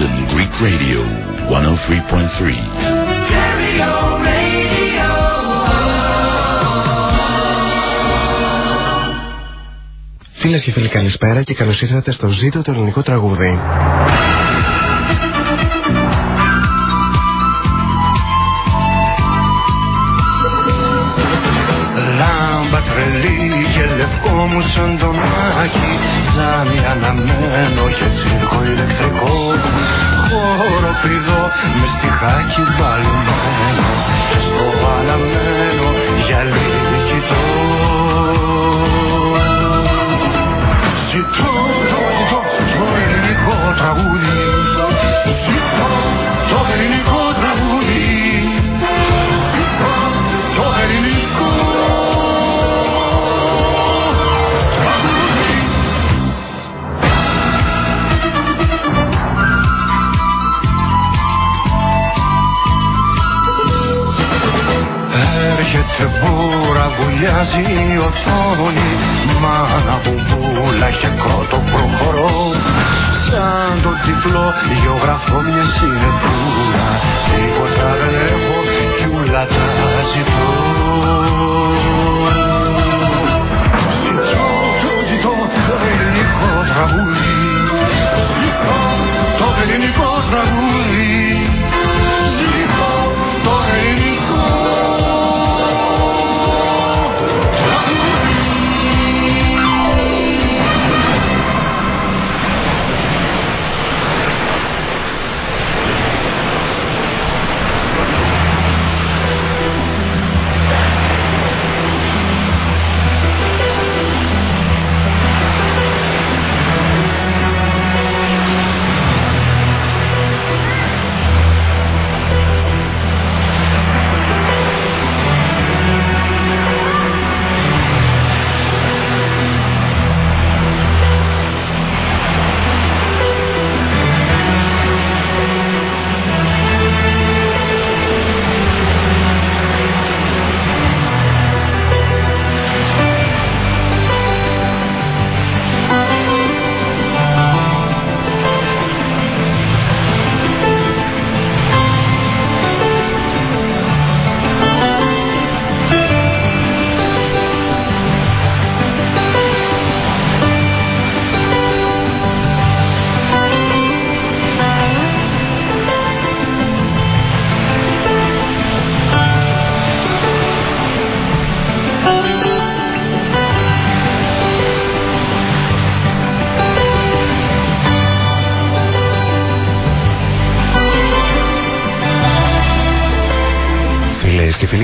London Greek Radio 103.3. Φίλες και φίλοι καλησπέρα και καλώς ήρθατε στο ζήτο το ελληνικό τραγούδι. Λάμπα τρελή και λευκό μου σαν τον Άκη Ζάμι αναμένο και τσίρκο ηλεκτρικό. Χώρο πηδό με στιχάκι μπαλμένο. Στο αναμένο γυαλί κοιτώ. Ζητώ, το, ζητώ το ελληνικό τραγούδι. Ζητώ το ελληνικό βουλιάζει η οθόνη Μάνα μπουμπούλα και κότο προχωρώ. Σαν το τυφλό γεωγραφώ μια συνεπούλα Τίποτα δεν έχω κι ούλα τα ζητώ. Ζητώ, ζητώ το ελληνικό τραγούδι. Ζητώ το ελληνικό τραγούδι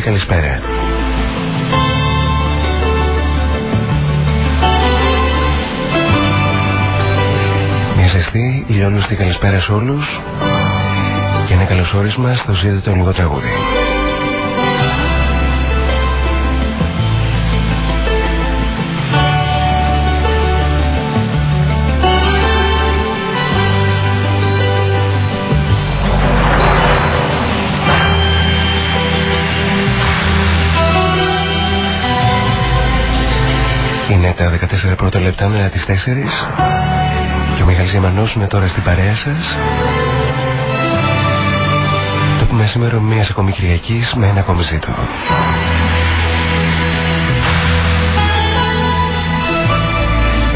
καλησπέρα. Μια ζεστή ηλιόλουστη καλησπέρα σε όλους και ένα καλωσόρισμα στο ζήτο το ελληνικό τραγούδι. 14 πρώτα λεπτά μετά τις 4 και ο Μιχάλης Ζημανός είναι τώρα στην παρέα σας. Το πούμε σήμερα μιας ακόμη Κυριακής με ένα ακόμη ζήτο.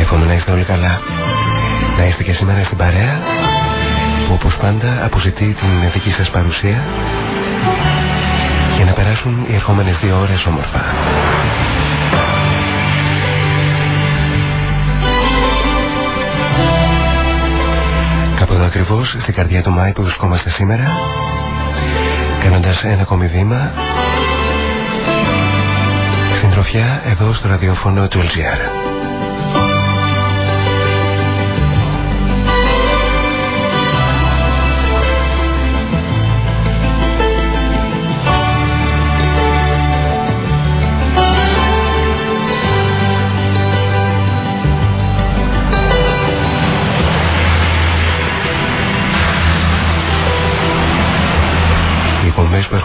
Εύχομαι να είστε όλοι καλά. Να είστε και σήμερα στην παρέα που όπως πάντα αποζητεί την δική σας παρουσία για να περάσουν οι ερχόμενες δύο ώρες όμορφα. Ακριβώς στην καρδιά του Μάη που βρισκόμαστε σήμερα κάνοντας ένα ακόμη βήμα συντροφιά εδώ στο ραδιόφωνο του LGR.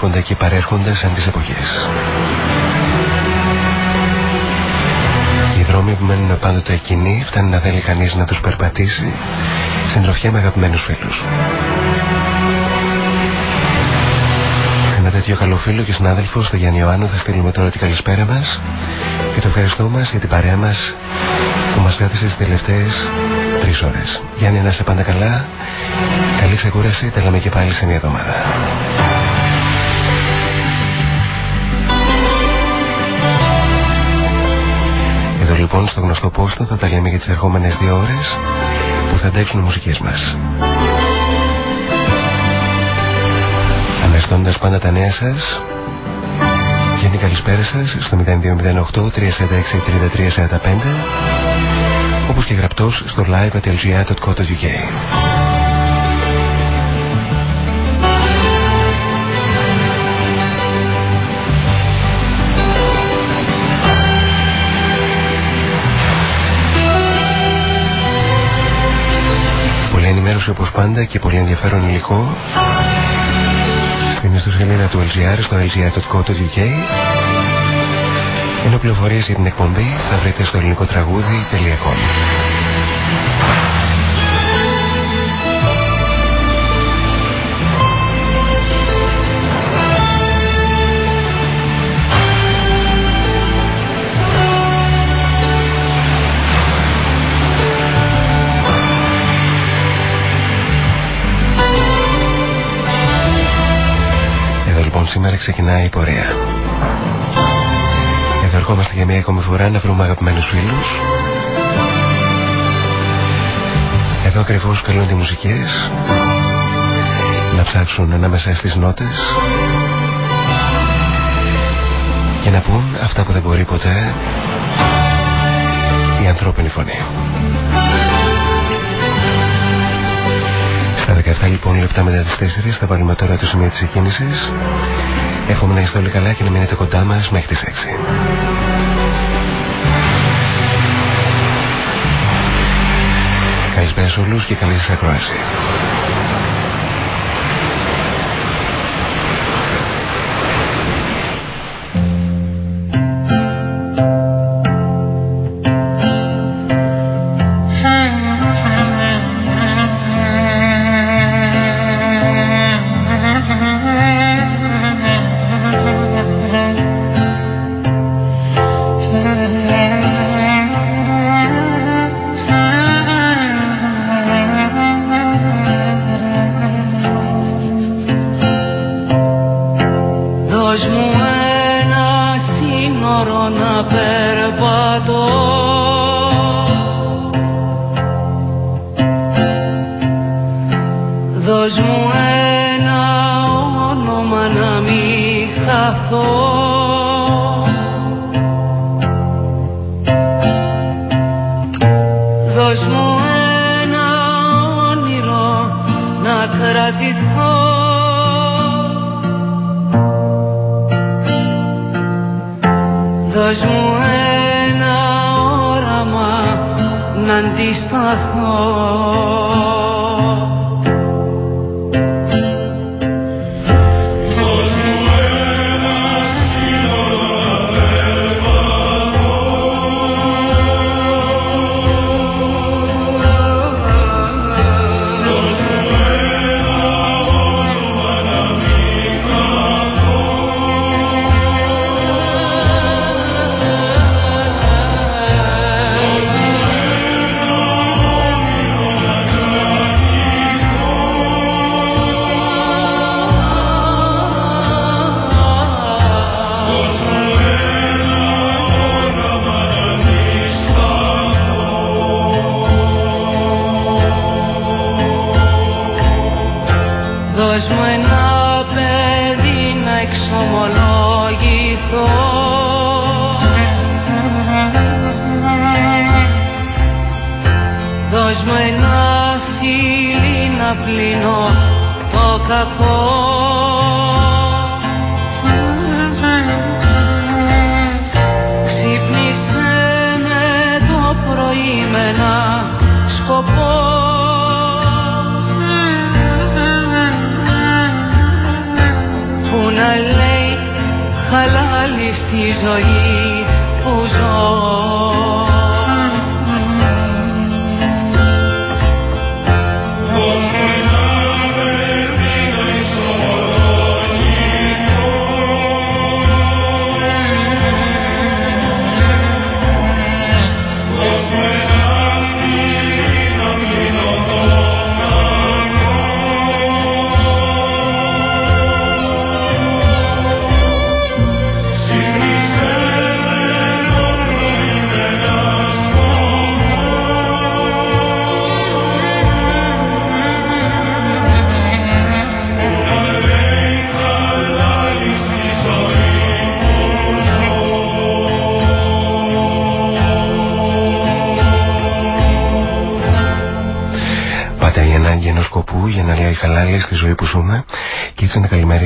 Έρχονται και παρέρχονται σαν τις εποχές. Και οι δρόμοι που μένουν πάντοτε εκείνοι φτάνει να θέλει κανείς να τους περπατήσει συντροφιά με αγαπημένους φίλους. Σε ένα τέτοιο καλό φίλο και συνάδελφο στο Γιάννη Ιωάννου θα στείλουμε τώρα την καλησπέρα μας και το ευχαριστώ μας για την παρέα μας που μας κράτησε τις τελευταίες τρεις ώρες. Γιάννη να σε πάντα καλά, καλή ξεκούραση, τα λέμε και πάλι σε μια εβδομάδα. Λοιπόν στο γνωστό πόστο θα τα λέμε για τις ερχόμενες δύο ώρες που θα αντέξουν οι μουσικές μας. Αναστώντας πάντα τα νέα σας και την καλησπέρα σας στο 0208 346 3345 όπως και γραπτός στο live.lgr.co.uk ενημέρωση όπως πάντα και πολύ ενδιαφέρον υλικό στην ιστοσελίδα του LGR στο lgr.co.uk ενώ πληροφορίες για την εκπομπή θα βρείτε στο ελληνικό τραγούδι.com σήμερα ξεκινάει η πορεία. Εδώ ερχόμαστε για μια ακόμη φορά να βρούμε αγαπημένους φίλους. Εδώ ακριβώς καλούνται οι μουσικές να ψάξουν ανάμεσα στις νότες και να πούν αυτά που δεν μπορεί ποτέ η ανθρώπινη φωνή. 17 λοιπόν λεπτά μετά τις 4 θα βάλουμε τώρα το σημείο της εκκίνησης. Εύχομαι να είστε όλοι καλά και να μείνετε κοντά μας μέχρι τις 6. Καλησπέρα σε όλους και καλή σας ακρόαση.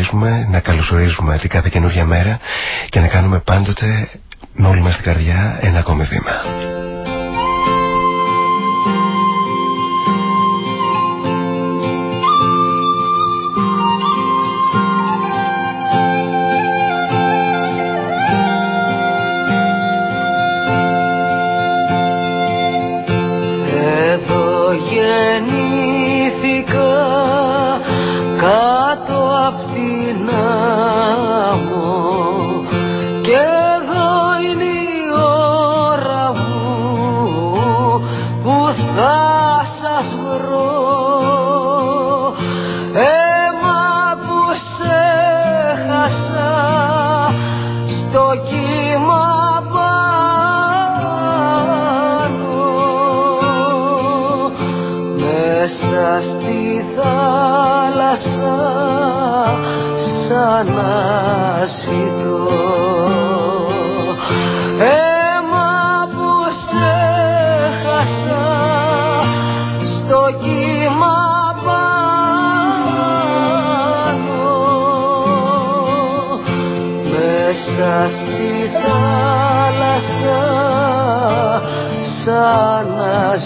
Έτσι να καλημερίζουμε, να καλωσορίζουμε την κάθε καινούργια μέρα και να κάνουμε πάντοτε με όλη μας την καρδιά ένα ακόμη βήμα. μέσα στη θάλασσα σαν να ζητώ. Αίμα που σε χάσα στο κύμα πάνω. Μέσα στη θάλασσα σαν να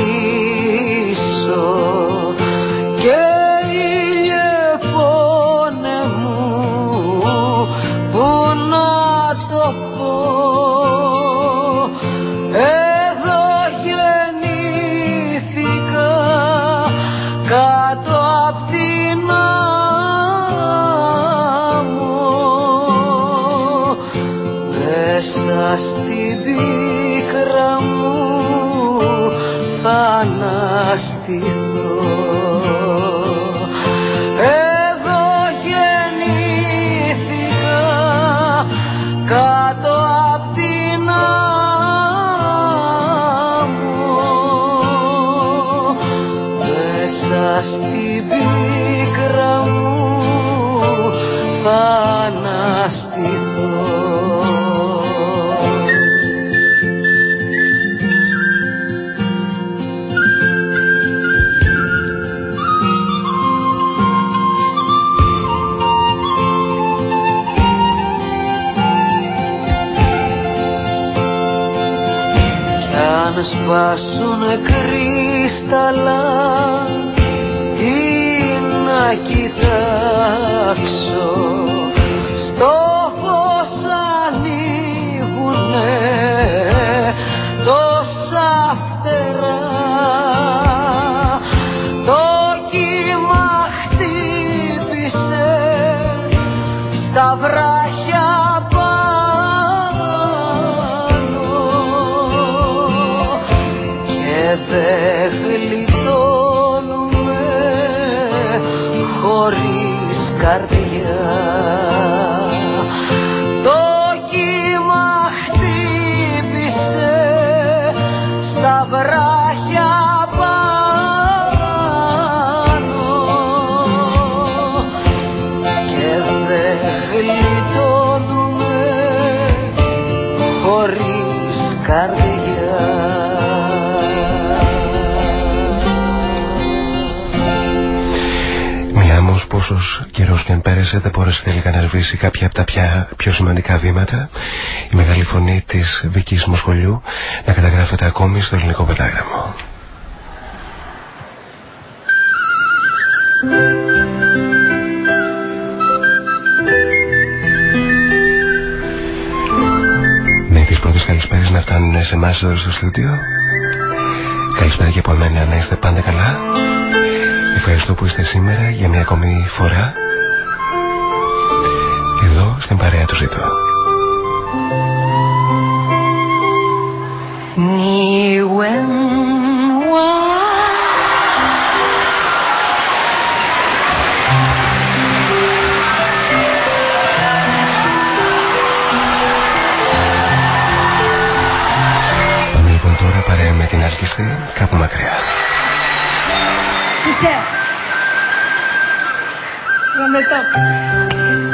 You. peace. βάσουν κρύσταλλα τι να κοιτάξω. Δεν μπόρεσε τελικά να σβήσει κάποια από τα πια πιο σημαντικά βήματα. Η μεγάλη φωνή της Βικής Μοσχολιού να καταγράφεται ακόμη στο ελληνικό πεντάγραμμο. Με τις πρώτες καλησπέρες να φτάνουν σε εμάς εδώ στο στούντιο. Καλησπέρα και από μένα να είστε πάντα καλά Ευχαριστώ που είστε σήμερα για μια ακόμη φορά εδώ στην παρέα του ζητώ. Πάμε λοιπόν τώρα παρέα με την άρχιστη κάπου μακριά. Usted. Donde toca.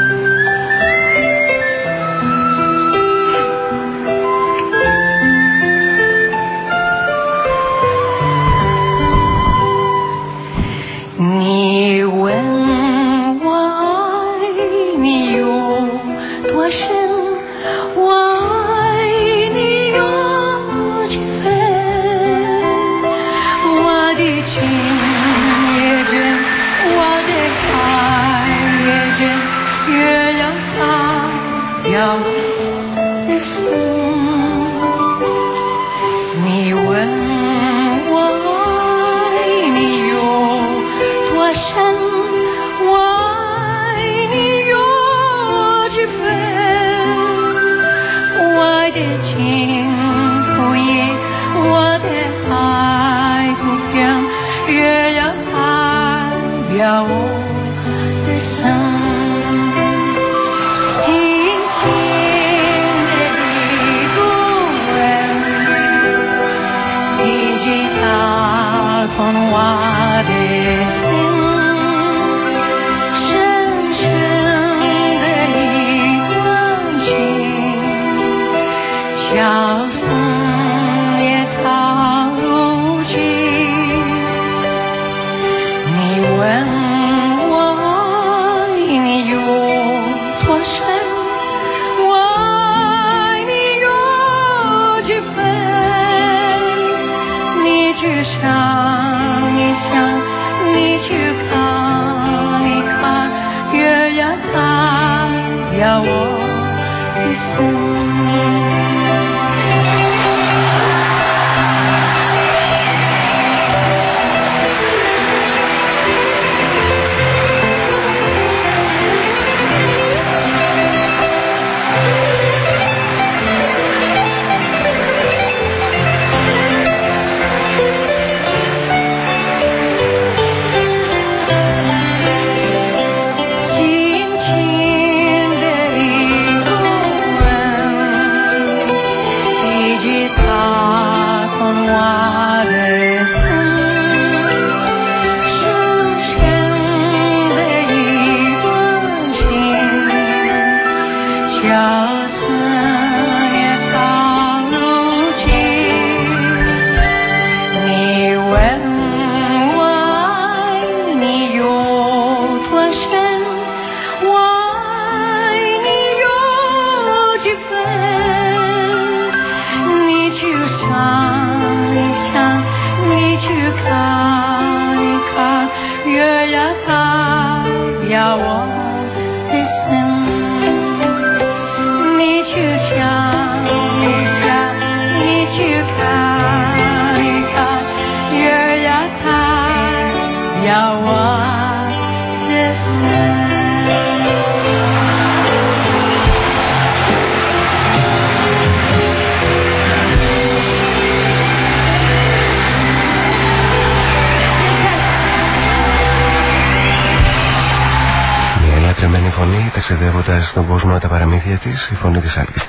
Της, η φωνή της άλκης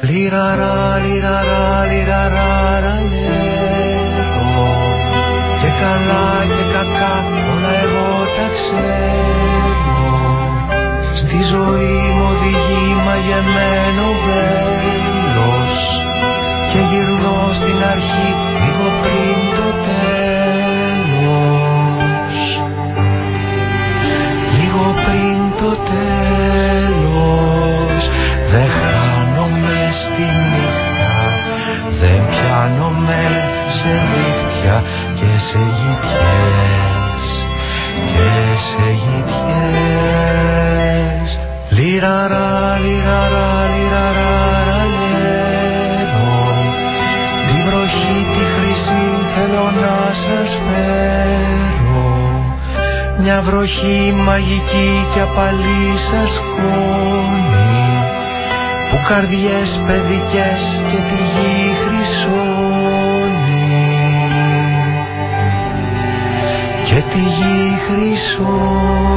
Λιραρά, λιραρά, λιραρά, Και καλά και κακά όλα εγώ τα ξέρω. Στη ζωή μου οδηγεί μαγεμένο βέλος. Και γυρνώ στην αρχή λίγο πριν το το τέλος. Δεν χάνομαι στη νύχτα Δεν πιάνομαι σε δίχτυα και σε γητιές Και σε γητιές. Λιραρά, μια βροχή μαγική και απαλή σας σκόνη που καρδιές παιδικές και τη γη χρυσώνει. Και τη γη χρυσώνει.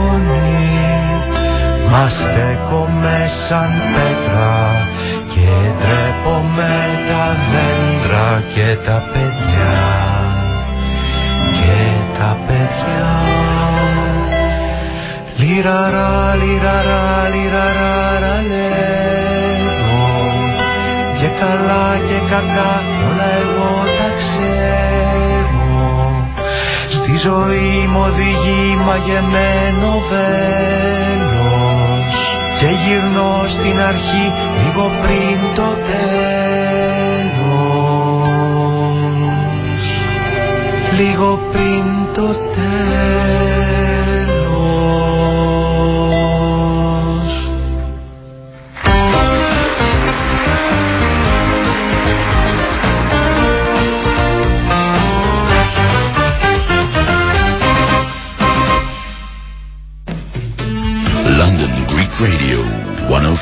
Μας στέκομαι σαν πέτρα και ντρέπομαι τα δέντρα και τα παιδιά. Και τα παιδιά Λιραρά, λιραρά, λιραρά, λέω και καλά και κακά όλα εγώ τα ξέρω. Στη ζωή μου οδηγεί μαγεμένο βέλος. Και γυρνώ στην αρχή λίγο πριν το τέλος. Λίγο πριν το τέλος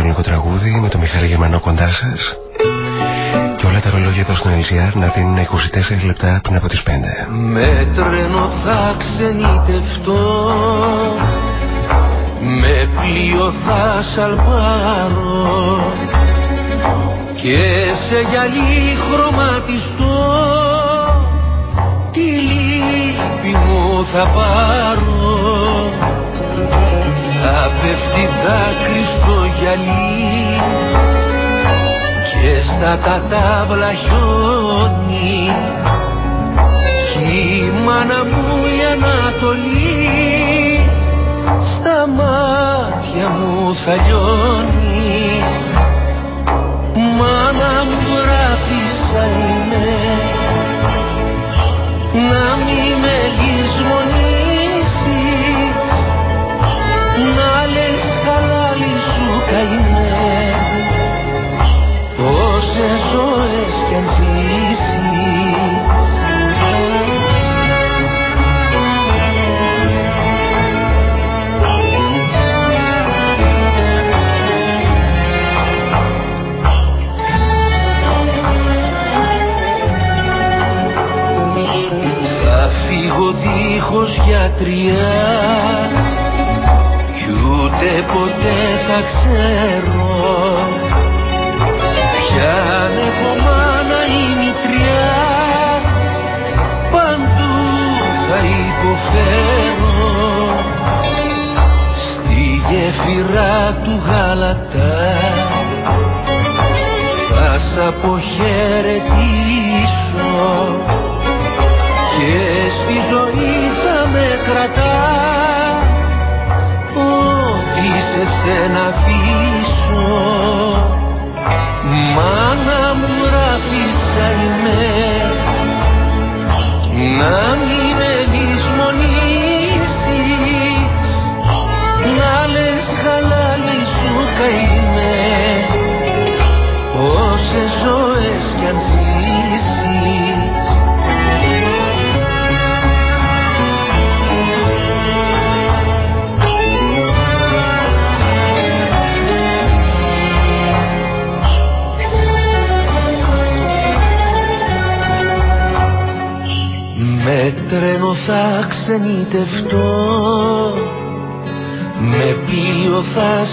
Παρεούλα στο ζητητονικό τραγούδι με τον Μιχάλη Γερμανό κοντά σας. Και όλα τα ρολόγια εδώ στον LGR να δίνουν 24 λεπτά πριν από τις 5. Με τρένο θα ξενιτευτώ. Με πλοίο θα σαλπάρω. Και σε γυαλί χρωματιστώ. Τη λύπη μου θα πάρω Θα πέφτει δάκρυ στο γυαλί και στα κατάβλα χιόνι. Κι η μάνα μου η Ανατολή στα μάτια μου θα λιώνει. Μάνα μου γράφησα είμαι δίχως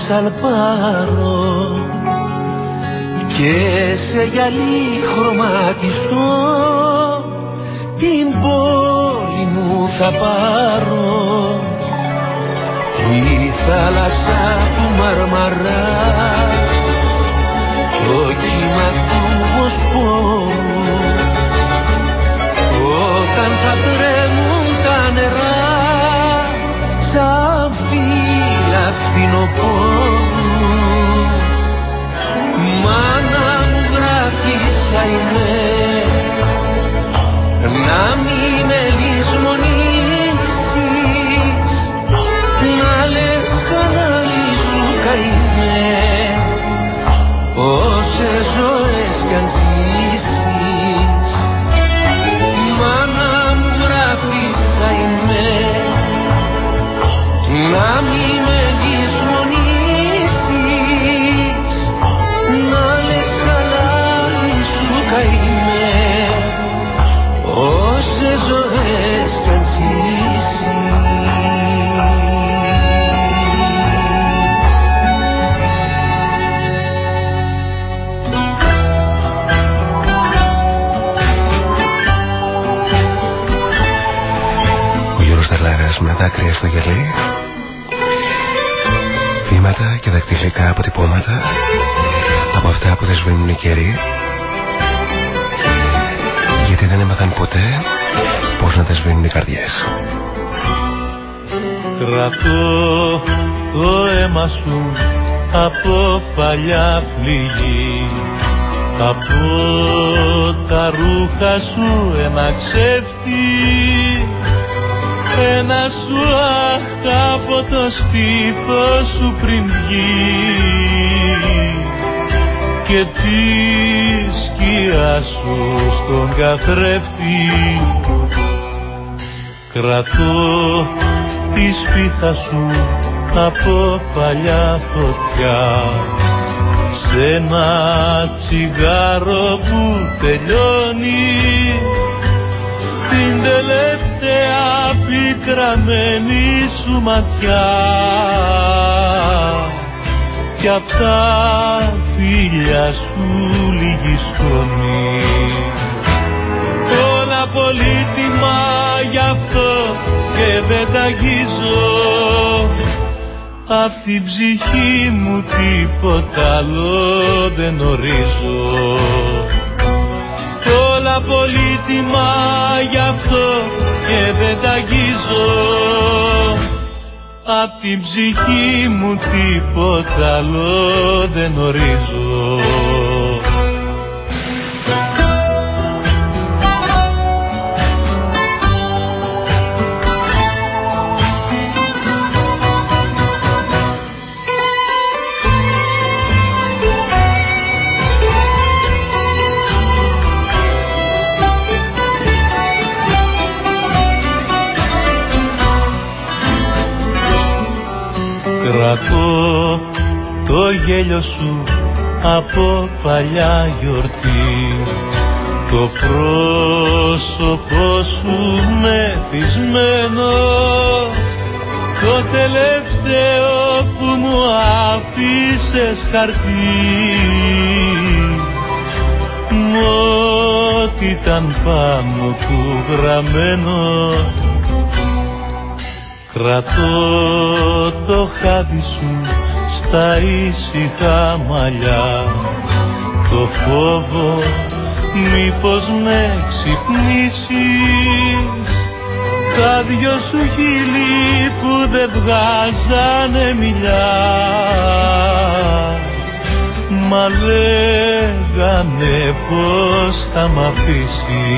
σαλπάρω Και σε γυαλί χρωματιστώ δάκρυα στο γελί Βήματα και δακτυλικά αποτυπώματα από αυτά που δεν σβήνουν οι καιροί. Γιατί δεν έμαθαν ποτέ πώς να τα σβήνουν οι καρδιές. Κρατώ το αίμα σου από παλιά πληγή. Από τα ρούχα σου ένα ξεφτί ένα σου αχ από το στήθο σου πριν βγεις. Και τη σκιά σου στον καθρέφτη. Κρατώ τη σπίθα σου από παλιά φωτιά. Σε ένα τσιγάρο που τελειώνει. Την τελευταία πικραμένη σου ματιά. Κι απ' τα φίλια σου λίγη σκόνη. Όλα πολύτιμα γι' αυτό και δεν τα αγγίζω. Απ' την ψυχή μου τίποτα άλλο δεν ορίζω. Όλα πολύτιμα γι' αυτό και δεν τα αγγίζω. Απ' την ψυχή μου τίποτα άλλο δεν ορίζω Κρατώ το γέλιο σου από παλιά γιορτή. Το πρόσωπό σου μεθυσμένο το τελευταίο που μου άφησες χαρτί. Μ' ό,τι ήταν πάνω του γραμμένο Κρατώ το χάδι σου στα ήσυχα μαλλιά. Το φόβο μήπως με ξυπνήσεις. Τα δυο σου χείλη που δεν βγάζανε μιλιά. Μα λέγανε πως θα μ' αφήσεις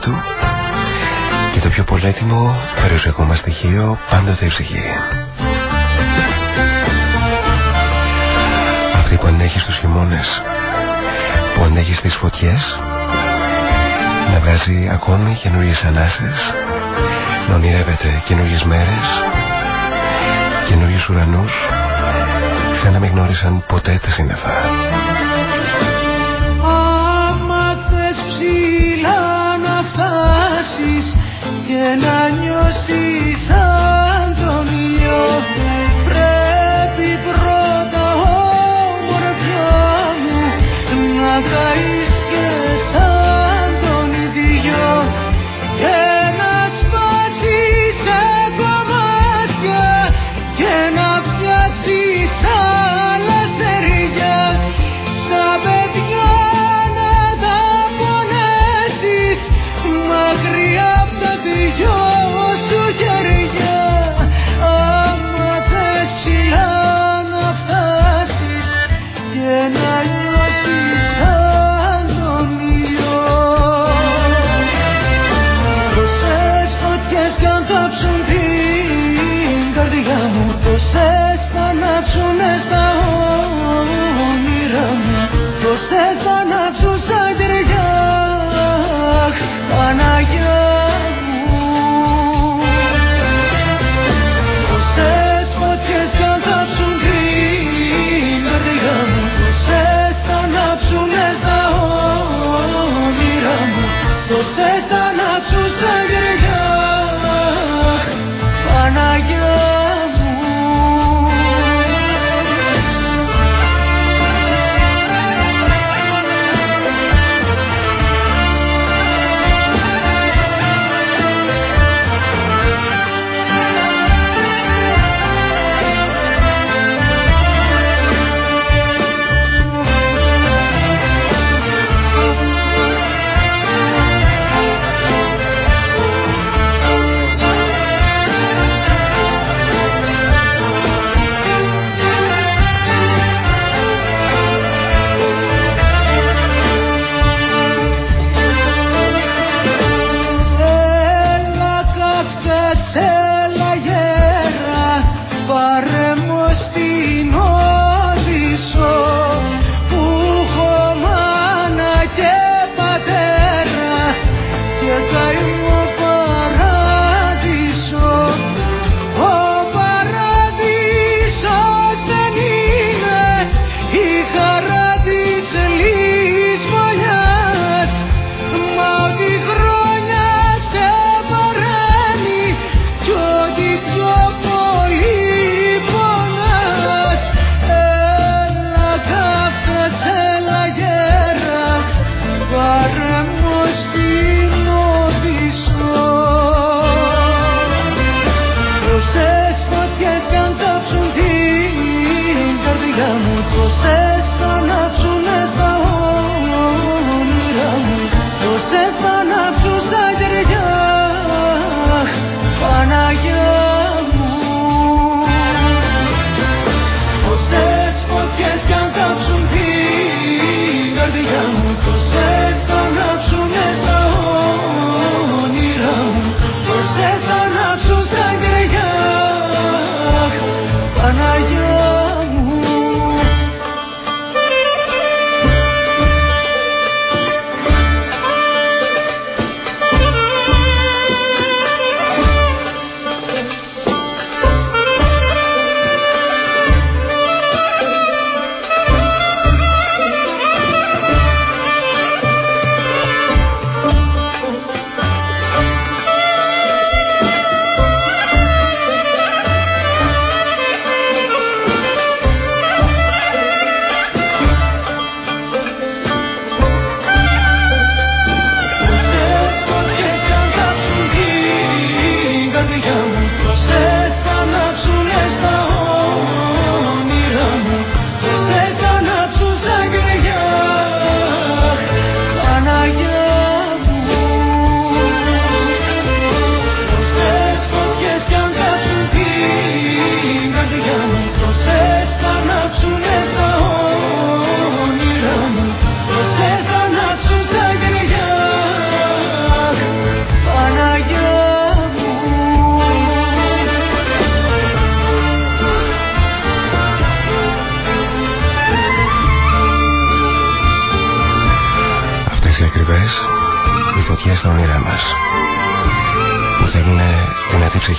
του και το πιο πολύτιμο περιουσιακό μας στοιχείο πάντοτε η ψυχή. Αυτή που ανέχει στους χειμώνες, που ανέχει στις φωτιές, να βγάζει ακόμη καινούριες ανάσες, να ονειρεύεται καινούριες μέρες, καινούριους ουρανούς, σαν να μην γνώρισαν ποτέ τα σύννεφα. Και να νιώσεις σαν τον ήλιο. Πρέπει πρώτα όμορφιά μου να καείς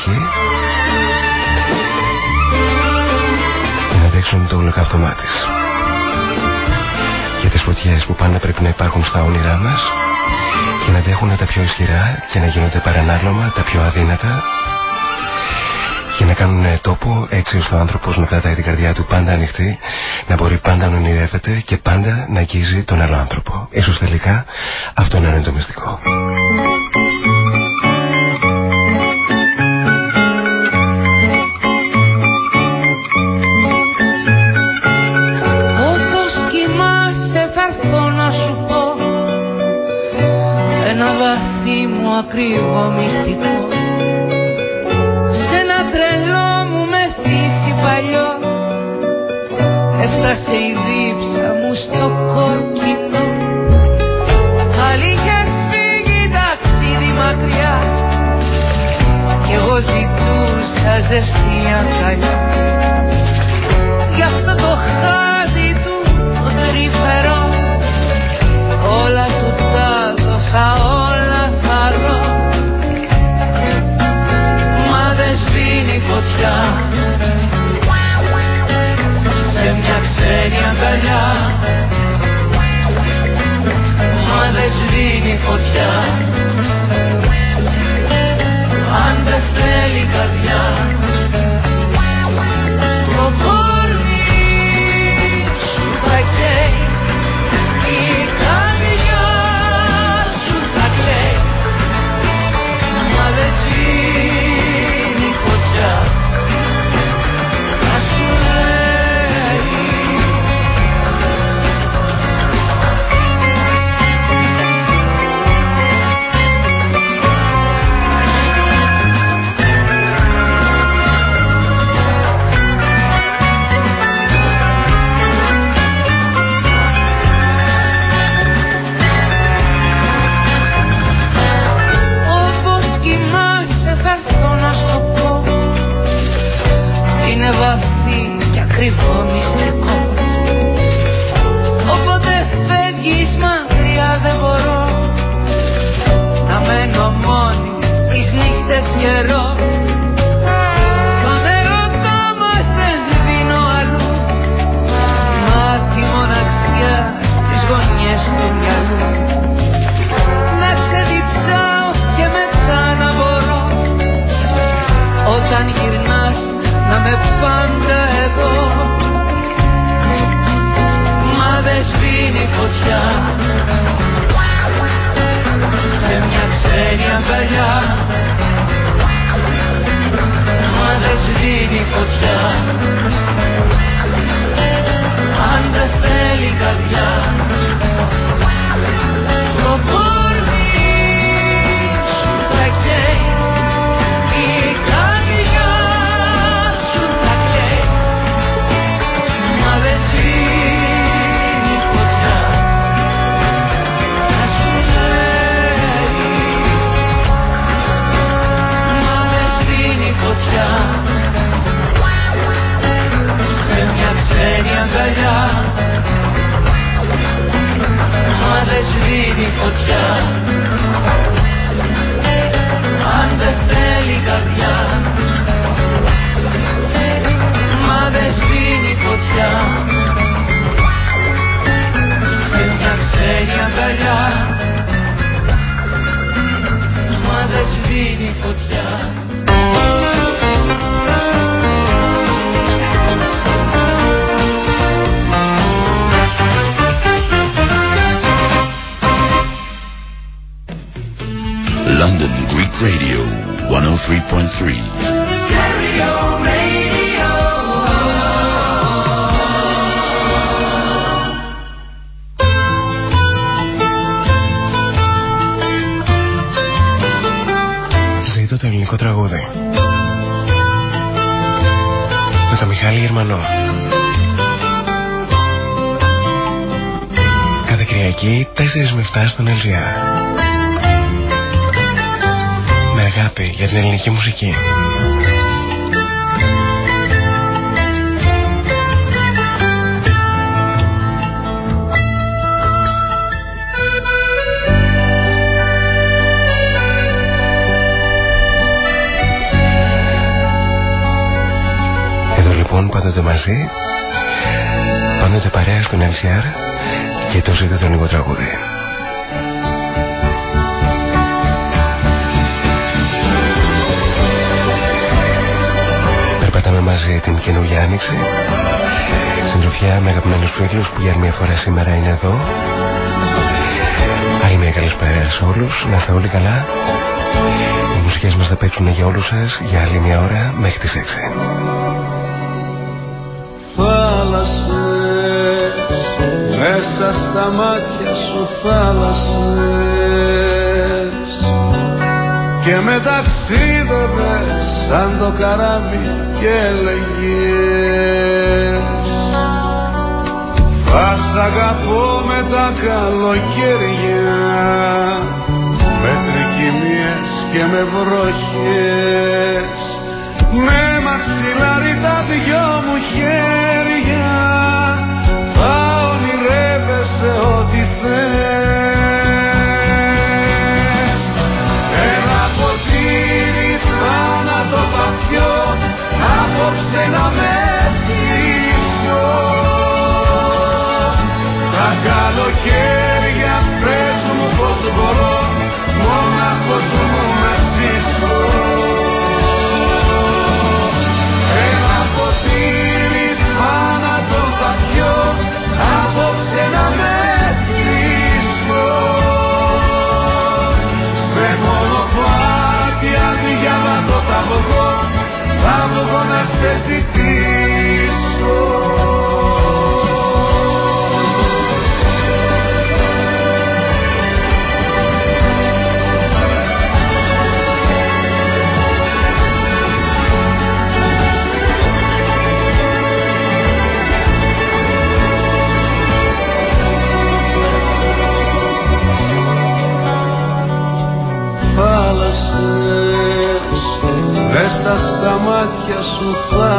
και δυνατή ψυχή για να αντέξουν το ολοκαύτωμά της για τις φωτιές που πάντα πρέπει να υπάρχουν στα όνειρά μας και να αντέχουν τα πιο ισχυρά και να γίνονται παρανάλωμα τα πιο αδύνατα και να κάνουν τόπο έτσι ώστε ο άνθρωπος να κρατάει την καρδιά του πάντα ανοιχτή, να μπορεί πάντα να ονειρεύεται και πάντα να αγγίζει τον άλλο άνθρωπο. Ίσως τελικά αυτό να είναι το μυστικό. Βαθύ μου ακρίβο μυστικό τρελό μου με θύσει παλιό. Έφτασε η δίψα μου στο κόκκινο. Πάλι είχες φύγει ταξίδι μακριά. Κι εγώ ζητούσα ζεστή αγκαλιά. Γι' αυτό το χάδι του το τρυφερό. Όλα φωτιά. Σε μια ξένη αγκαλιά. Μα δεν σβήνει φωτιά παρέα στον LCR και το ζείτε το λίγο τραγούδι. Περπατάμε μαζί την καινούργια άνοιξη. Συντροφιά με αγαπημένους φίλους που για μια φορά σήμερα είναι εδώ. Άλλη μια καλησπέρα σε όλους, να είστε όλοι καλά. Οι μουσικές μας θα παίξουν για όλους σας για άλλη μια ώρα μέχρι τις 6 Θάλασσες. Μέσα στα μάτια σου θάλασσες. Και με ταξίδευες σαν το καράβι και έλεγες. Θα σ' αγαπώ με τα καλοκαίρια με τρικυμίες και με βροχές. Με μαξιλάρι τα δυο μου χέρια ό,τι σε ζητήσω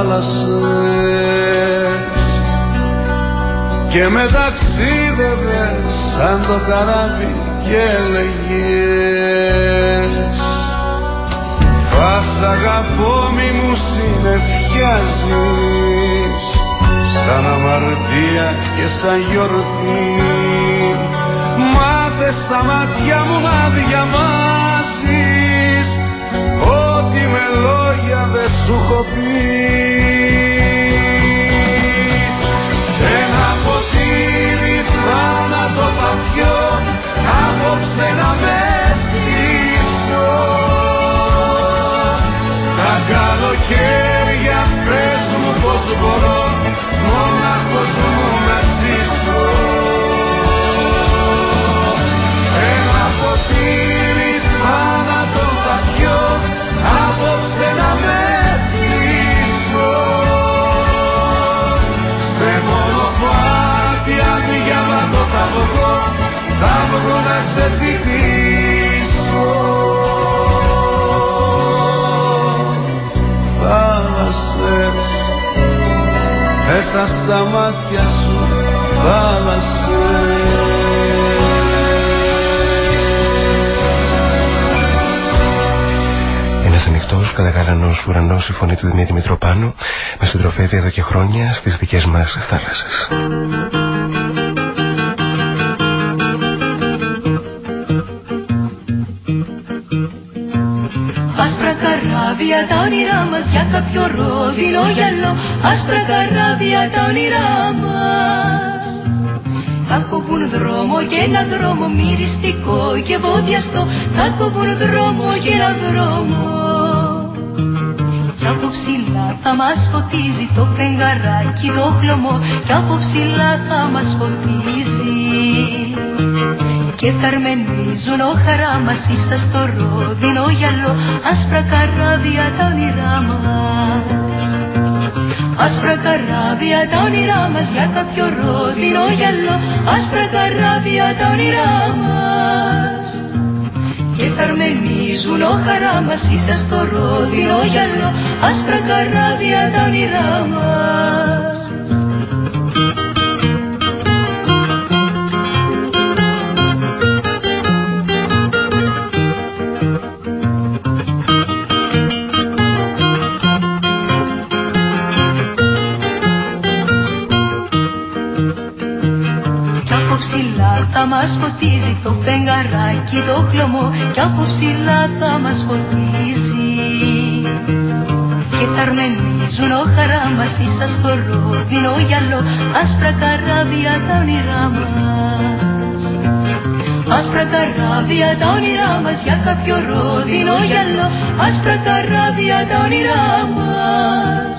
θάλασσες. Και με ταξίδευες σαν το καράβι και έλεγες θα σ' αγαπώ μη μου συνεφιάζεις. Σαν αμαρτία και σαν γιορτή. Μάθε στα μάτια μου να διαβάσεις Ό,τι με λόγια δεν σου έχω πει ανοιχτός καταγαλανός ουρανός η φωνή του Δημήτρη Μητροπάνου με συντροφεύει εδώ και χρόνια στις δικές μας θάλασσες. Άσπρα καράβια τα όνειρά μας για κάποιο ρόδινο γυαλό. Άσπρα καράβια τα όνειρά μας. Θα κόβουν δρόμο και ένα δρόμο μυριστικό και βόδιαστο Θα κόβουν δρόμο και ένα δρόμο. Κι από ψηλά θα μας φωτίζει το φεγγαράκι το χλωμό Κι από ψηλά θα μας φωτίζει. Και θα αρμενίζουν ο χαρά μας ίσα στο ρόδινο γυαλό άσπρα καράβια τα όνειρά μας. Άσπρα καράβια τα όνειρά μας για κάποιο ρόδινο γυαλό άσπρα καράβια τα όνειρά μας και θαρμενίζουν ο χαρά ίσα στο ρόδινο γυαλό άσπρα καράβια τα όνειρά μας. Τα μας φωτίζει το φεγγαράκι το χλωμό κι από ψηλά θα μας φωτίζει και θα αρμενίζουν ο χαρά μας ίσα στο ρόδινο γυαλό άσπρα καράβια τα όνειρά μας. Άσπρα καράβια τα όνειρά μας για κάποιο ρόδινο γυαλό άσπρα καράβια τα όνειρά μας.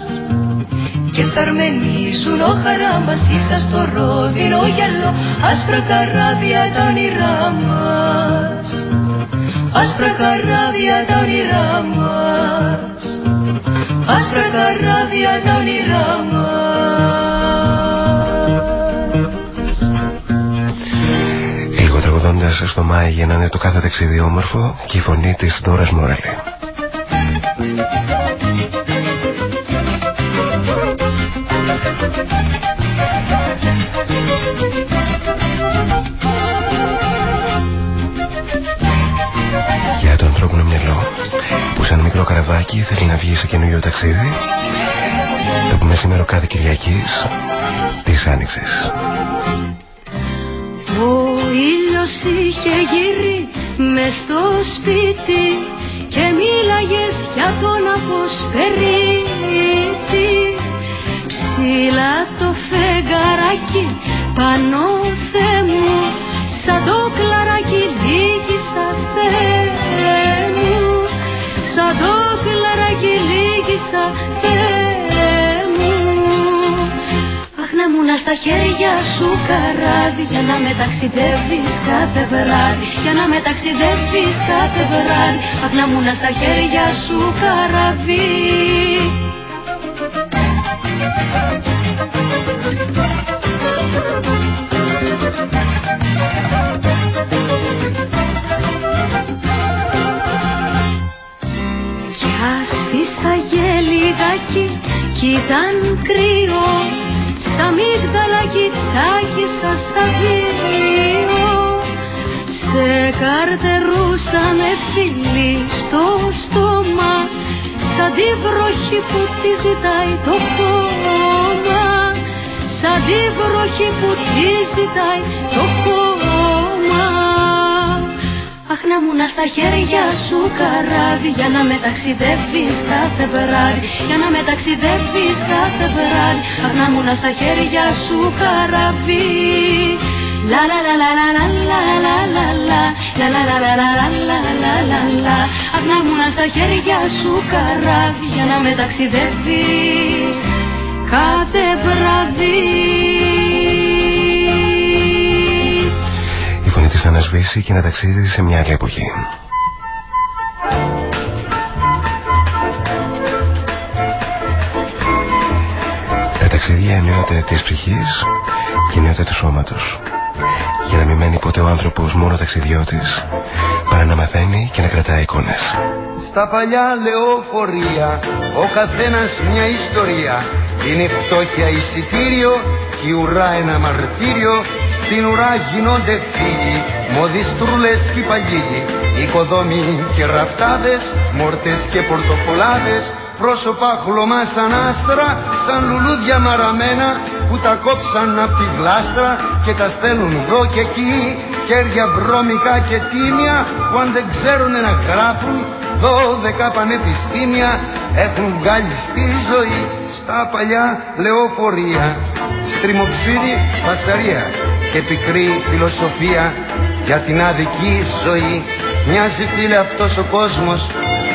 Και θα αρμενίζουν ο χαρά μας ίσα στο ρόδινο γυαλό άσπρα καράβια τα όνειρά μας άσπρα καράβια τα όνειρά μας. Άσπρα καράβια τα όνειρά μας. Λίγο τραγουδώντας στο Μάη για να είναι το κάθε ταξίδι όμορφο και η φωνή της Δόρας Μόραλη μικρό καραβάκι θέλει να βγει σε καινούριο ταξίδι. Το πούμε σήμερα κάθε Κυριακής της Άνοιξης Ο ήλιος είχε γύρει μες στο σπίτι και μίλαγες για τον αποσπερίτη. Ψηλά το φεγγαράκι πάνω θέμου σαν το κλαράκι Αχ να μου να στα χέρια σου καράβι Για να με ταξιδεύεις κάθε βράδυ Για να με ταξιδεύεις κάθε βράδυ Αχ να μου να στα χέρια σου καράβι. Κι ήταν κρύος Σαν μίγδαλα τσάκισα στα δύο Σε καρτερούσα με φίλη στο στόμα Σαν τη βροχή που τη ζητάει το χώμα. Σαν τη βροχή που τη ζητάει το χώμα Αχ να μου να στα χέρια σου καράβι Για να με ταξιδεύεις κάθε βράδυ Για να με ταξιδεύεις κάθε βράδυ Αχ να μου να στα χέρια σου καράβι Λα λα λα λα λα λα λα λα λα λα λα λα λα λα λα λα λα λα Αχ να μου να στα χέρια σου καράβι Για να με ταξιδεύεις κάθε βράδυ να σβήσει και να ταξίδι σε μια άλλη εποχή. Τα ταξίδια εννοείται της ψυχής και εννοείται του σώματος. Για να μην μένει ποτέ ο άνθρωπος μόνο ταξιδιώτης, παρά να μαθαίνει και να κρατάει εικόνες. Στα παλιά λεωφορεία, ο καθένας μια ιστορία. Είναι φτώχεια εισιτήριο και η ουρά ένα μαρτύριο στην ουρά γινόνται φύγοι, μοδιστρούλες και παγίγοι, οικοδόμοι και ραφτάδες, μόρτες και πορτοφολάδες, πρόσωπα χλωμά σαν άστρα, σαν λουλούδια μαραμένα που τα κόψαν απ' τη βλάστρα και τα στέλνουν εδώ και εκεί, χέρια βρώμικα και τίμια που αν δεν ξέρουν να γράφουν, δώδεκα πανεπιστήμια έχουν βγάλει στη ζωή. Στα παλιά λεωφορεία. Στριμοξίδι, βασαρία, και πικρή φιλοσοφία για την άδικη ζωή. Μοιάζει φίλε αυτός ο κόσμος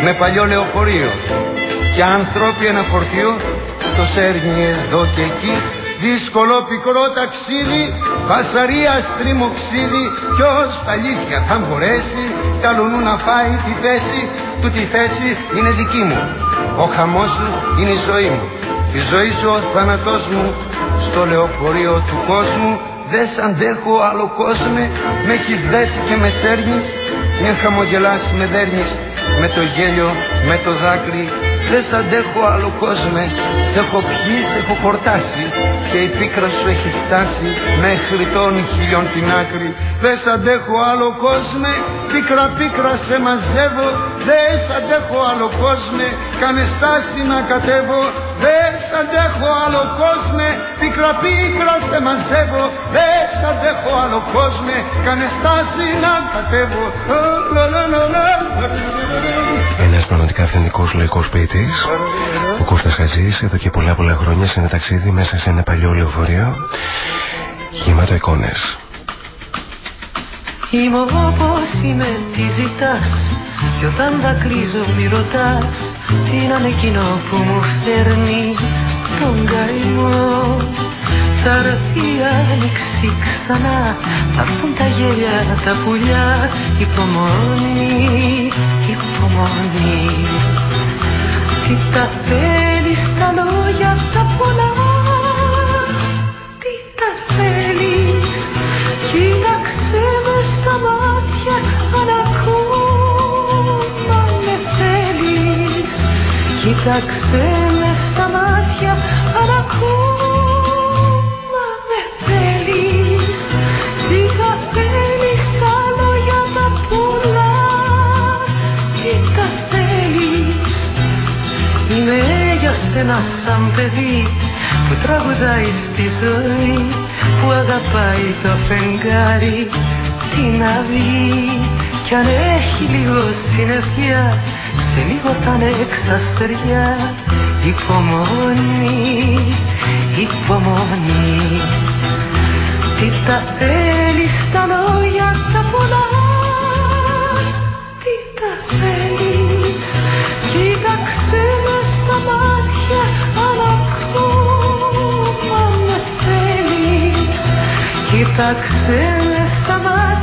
με παλιό λεωφορείο. Και ανθρώπι ένα φορτίο το σέρνει εδώ και εκεί. Δύσκολο πικρό ταξίδι βασαρία στριμοξίδι ποιος τα αλήθεια θα μπορέσει καλουνού να φάει τη θέση του τη θέση είναι δική μου. Ο χαμός σου είναι η ζωή μου. Η ζωή σου ο θάνατός μου στο λεωφορείο του κόσμου δεν σ' αντέχω άλλο κόσμο Με έχεις δέσει και με σέρνεις Μια χαμογελάς με δέρνεις Με το γέλιο, με το δάκρυ Δεν σ' αντέχω άλλο κόσμο Σε έχω πιει, σε έχω χορτάσει. Και η πίκρα σου έχει φτάσει Μέχρι των χιλιών την άκρη. Δεν σ' αντέχω άλλο κόσμο Πίκρα πίκρα σε μαζεύω. Δεν σ' αντέχω άλλο κόσμο κάνε στάση να κατέβω. Δεν σ' αντέχω άλλο κόσμε. Πίκρα πίκρα σε μαζεύω. Δεν σ' αντέχω άλλο κόσμε. Κάνε στάση να κατέβω. Ένας πραγματικά αυθεντικός λαϊκός ποιητής. Ο Κώστας Χαζής εδώ και πολλά πολλά χρόνια σε ένα ταξίδι μέσα σε ένα παλιό λεωφορείο. Χήματο εικόνες. Είμαι όπως είμαι, τι ζητάς. Κι όταν δακρύζω μη ρωτάς Τι είναι εκείνο που μου φέρνεις τον καημό. Θα έρθει η άνοιξη ξανά Θα έρθουν τα γέλια, τα πουλιά Υπομονή, υπομονή. Τι τα θέλεις τα λόγια τα πολλά Τι τα θέλεις Κοίταξε με στα μάτια αν ακόμα με θέλεις. Κοίταξε για σένα σαν παιδί που τραγουδάει στη ζωή που αγαπάει το φεγγάρι την αυγή. Κι αν έχει λίγο συννεφιά σε λίγο θα είναι εξαστεριά υπομονή, υπομονή. Τι τα θέλεις τα λόγια τα πολλά τι τα θέλεις κοίταξε με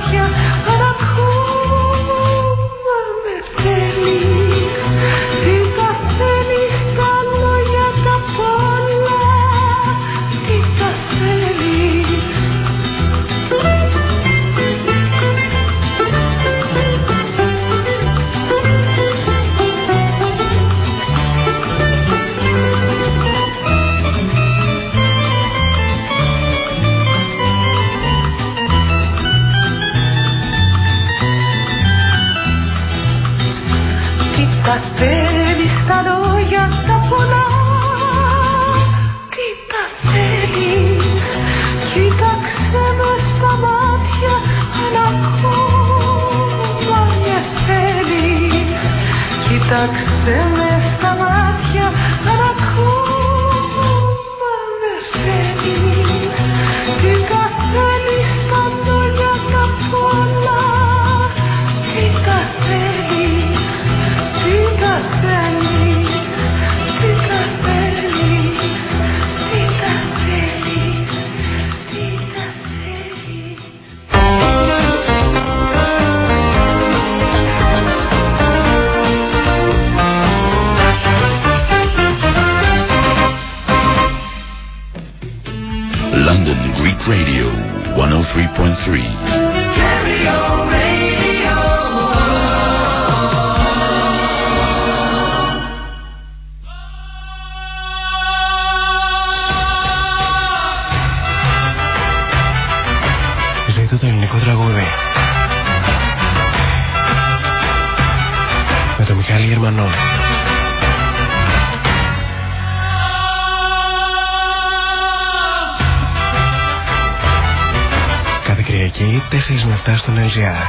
με 7 στον LGR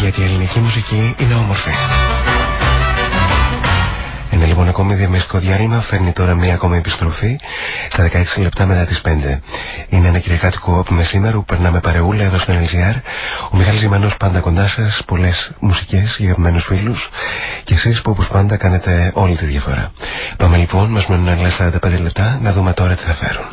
Γιατί η ελληνική μουσική είναι όμορφη ένα λοιπόν ακόμη διαμεσικό διάλειμμα φέρνει τώρα μία ακόμη επιστροφή στα 16 λεπτά μετά τις 5. Είναι ένα κυριακάτικο όπιμε σήμερα που περνάμε παρεούλα εδώ στο LGR. Ο Μιχάλης Ζημανός πάντα κοντά σας, πολλές μουσικές για αγαπημένους φίλους και εσείς που όπως πάντα κάνετε όλη τη διαφορά. Πάμε λοιπόν, μας μένουν άλλα 45 λεπτά να δούμε τώρα τι θα φέρουν.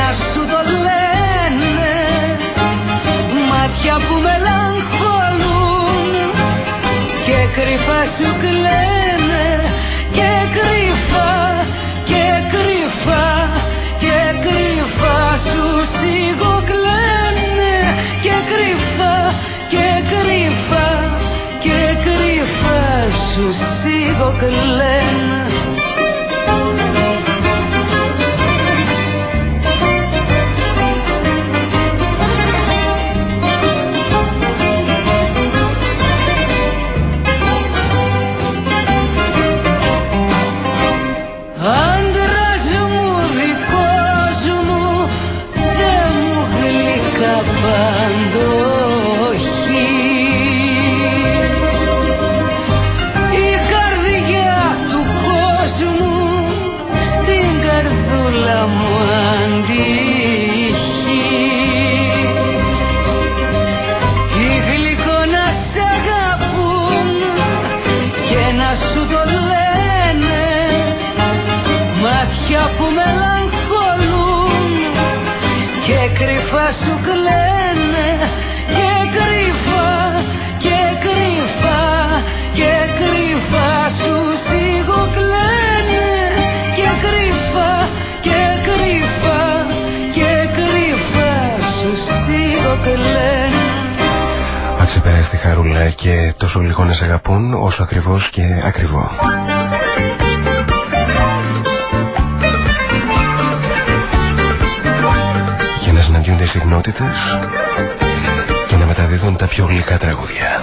να σου το λένε. Μάτια που μελαγχολούν και κρυφά σου κλαίνε. Και κρυφά και κρυφά και κρυφά σου σιγοκλαίνε. Και κρυφά και κρυφά και κρυφά σου σιγοκλαίνε. Και τόσο λίγο να σε αγαπούν όσο ακριβώς και ακριβό. Για να συναντιούνται οι συγνότητες και να μεταδίδουν τα πιο γλυκά τραγούδια.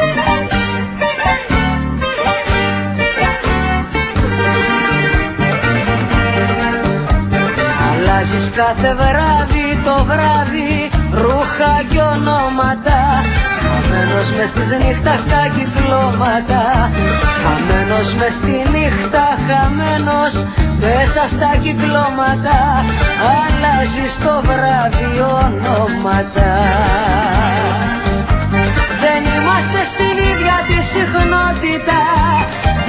Αλλάζεις κάθε βράδυ το βράδυ ρούχα και ονόματα Χαμένος μες της νύχτας στα κυκλώματα Χαμένος μες στη νύχτα Χαμένος μέσα στα κυκλώματα. Αλλάζεις το βράδυ ονόματα. Δεν είμαστε στην ίδια τη συχνότητα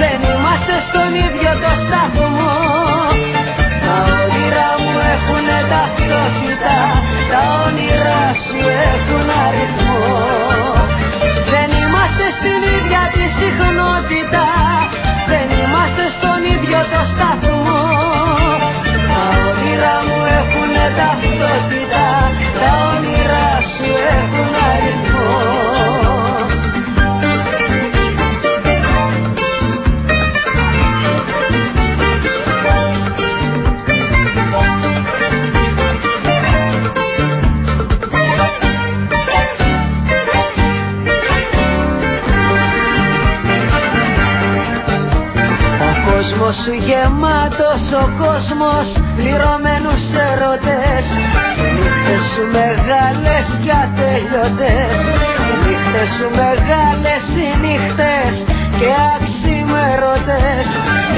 Δεν είμαστε στον ίδιο το σταθμό. Τα όνειρα μου έχουν ταυτότητα Τα τη συχνότητα. Δεν είμαστε στον ίδιο το σταθμό. Τα όνειρα μου έχουν ταυτότητα σου γεμάτος ο κόσμος πληρωμένους ερωτές. Οι νύχτες σου μεγάλες και ατελειωτές. Οι νύχτες σου μεγάλες οι νύχτες και αξιμερωτές.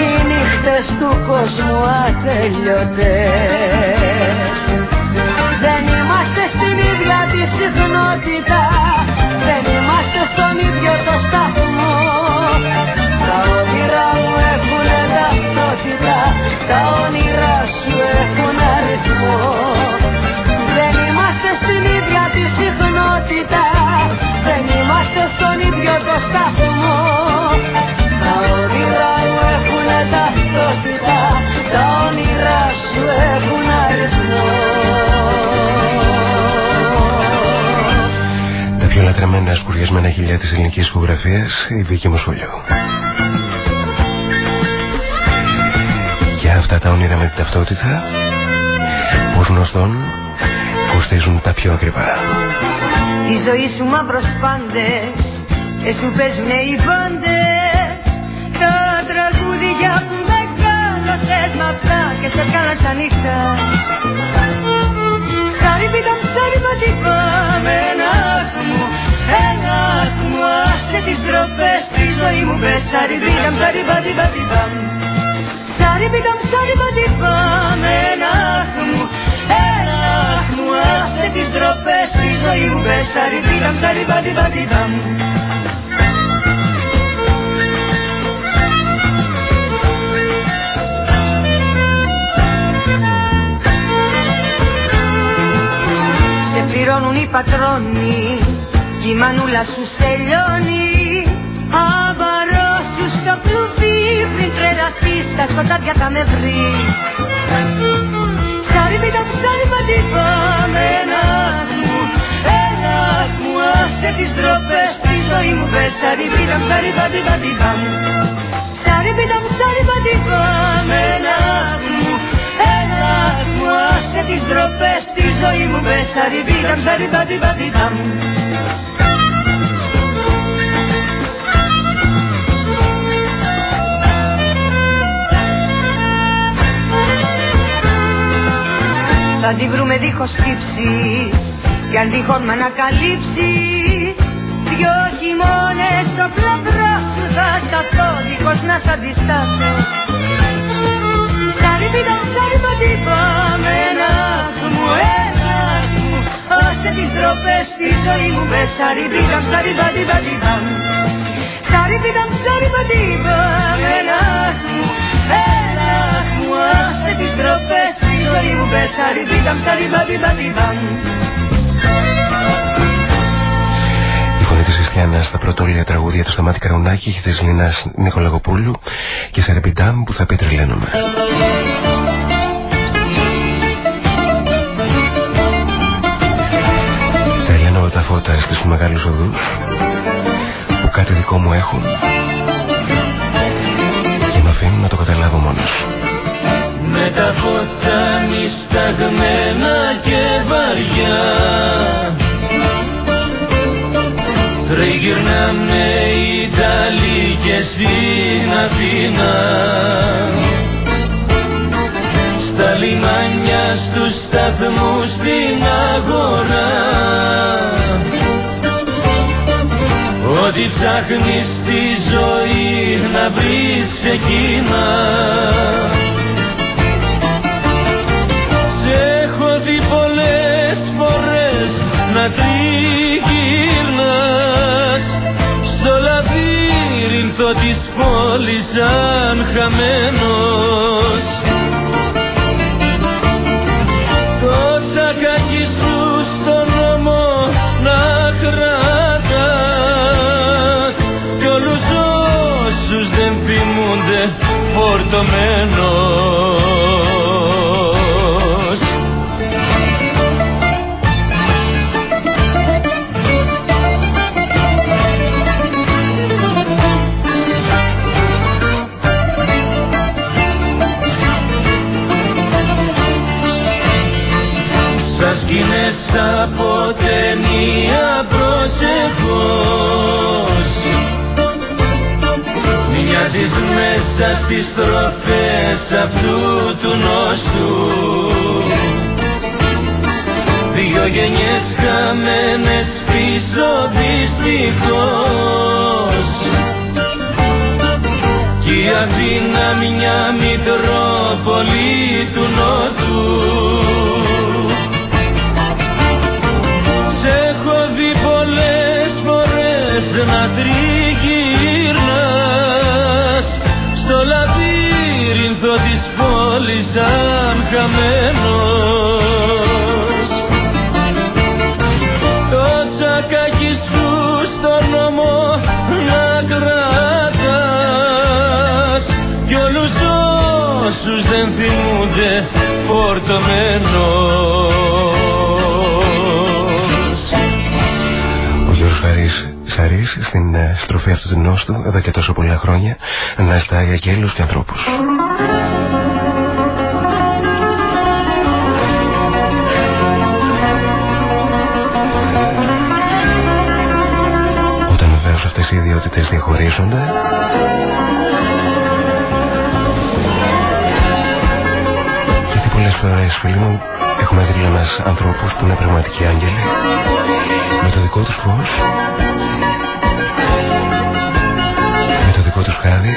Οι νύχτες του κόσμου ατελειωτές. Δεν είμαστε στην ίδια της συχνότητα. Δεν είμαστε στον ίδιο το αριθμό Δεν είμαστε στην ίδια τη συχνότητα Δεν είμαστε στον ίδιο το σταθμό. Τα όνειρά μου έχουν ταυτότητα Τα όνειρά σου έχουν αριθμό. Τα πιο λατρεμένα σκουριασμένα χιλιά της ελληνικής ηχογραφίας η Βίκη Μοσχολιού αυτά τα όνειρα με την ταυτότητα πως γνωστόν κοστίζουν τα πιο ακριβά. Η ζωή σου μαύρος πάντες και σου παίζουνε οι πάντες. Τα τραγούδια που μεγάλωσες με αυτά και σε βγάλαν στα νύχτα. Σάρι πίτα ψάρι πατήπαμε ενάχ μου ενάχ μου άσε τις ντροπές στη ζωή μου πες. Σάρι πίτα ψάρι πατήπαμε Σάριμπικαμ σάριμπατιπάμε Ενάχ μου, ενάχ μου Άσε τις ντροπές στη ζωή μου Πες σάριμπικαμ σάριμπατιπατιπάμ Σε πληρώνουν οι πατρόνοι Κι η μανούλα σου σε λιώνει Αβαρώσου στο κλουβί Πριν τρελαθείς τα σκοτάδια θα με βρεις. Σαριμπίτα μου σαριμπαντήπα με ένα μου Ένα μου άσε τις τροπές στη ζωή μου Πες. Σαριμπίτα μου σαριμπαντήπα Σαριμπίτα μου. Σαριμπαντήπα με ένα μου Ένα μου άσε τις τροπές στη ζωή μου Πες. Σαριμπίτα μου Θα τη βρούμε δίχως τύψεις Κι αν τυχόν με ανακαλύψεις Δυο χειμώνες στο πλευρό σου θα σταθώ Δίχως να σ' αντισταθώ. Σάρι πίτα μου, σάρι πατήπα με ένα μου, ένα μου Όσε τις τροπές στη ζωή μου πες Σάρι πίτα μου, σάρι πατήπα, Σάρι πίτα μου, σάρι πατήπα με ένα μου, ένα μου Όσε τις τροπές ζωή μου πες αριβίδαμ, σαριβαντιβαντιβαμ Η φωνή της Χριστιανάς στα πρωτόλια τραγούδια του Σταμάτη Καρουνάκη και της Λίνας Νικολαγοπούλου και Σαριμπιντάμ που θα πει τρελαίνομαι. Τρελαίνω τα φώτα στις μεγάλους οδούς που κάτι δικό μου έχουν και με αφήνουν να το καταλάβω μόνος με τα φώτα νησταγμένα και βαριά. Τριγυρνάμε Ιταλοί και στην Αθήνα. Στα λιμάνια, στους σταθμούς, στην αγορά. Ό,τι ψάχνεις στη ζωή να βρεις ξεκίνα να τριγυρνάς στο λαβύρινθο της πόλης σαν χαμένος. Τόσα κακή σου στον νόμο να κρατάς. Κι όλους όσους δεν θυμούνται φορτωμένος μέσα στις στροφές αυτού του νόστου Δυο γενιές χαμένες πίσω δυστυχώς. Κι η Αθήνα μια μητρόπολη του νότου. Να τριγυρνάς όσους δεν θυμούνται φορτωμένος Ο Γιώργος Χαρής Σαρίς στην ε, στροφή αυτού του νόστου εδώ και τόσο πολλά χρόνια να αισθάνει και άλλους και ανθρώπους. Όταν βεβαίως αυτές οι ιδιότητες διαχωρίζονται πολλές φορές φίλοι μου έχουμε δει ένας ανθρώπους που είναι πραγματικοί άγγελοι. Με το δικό τους φως. Δικό τους χάδι.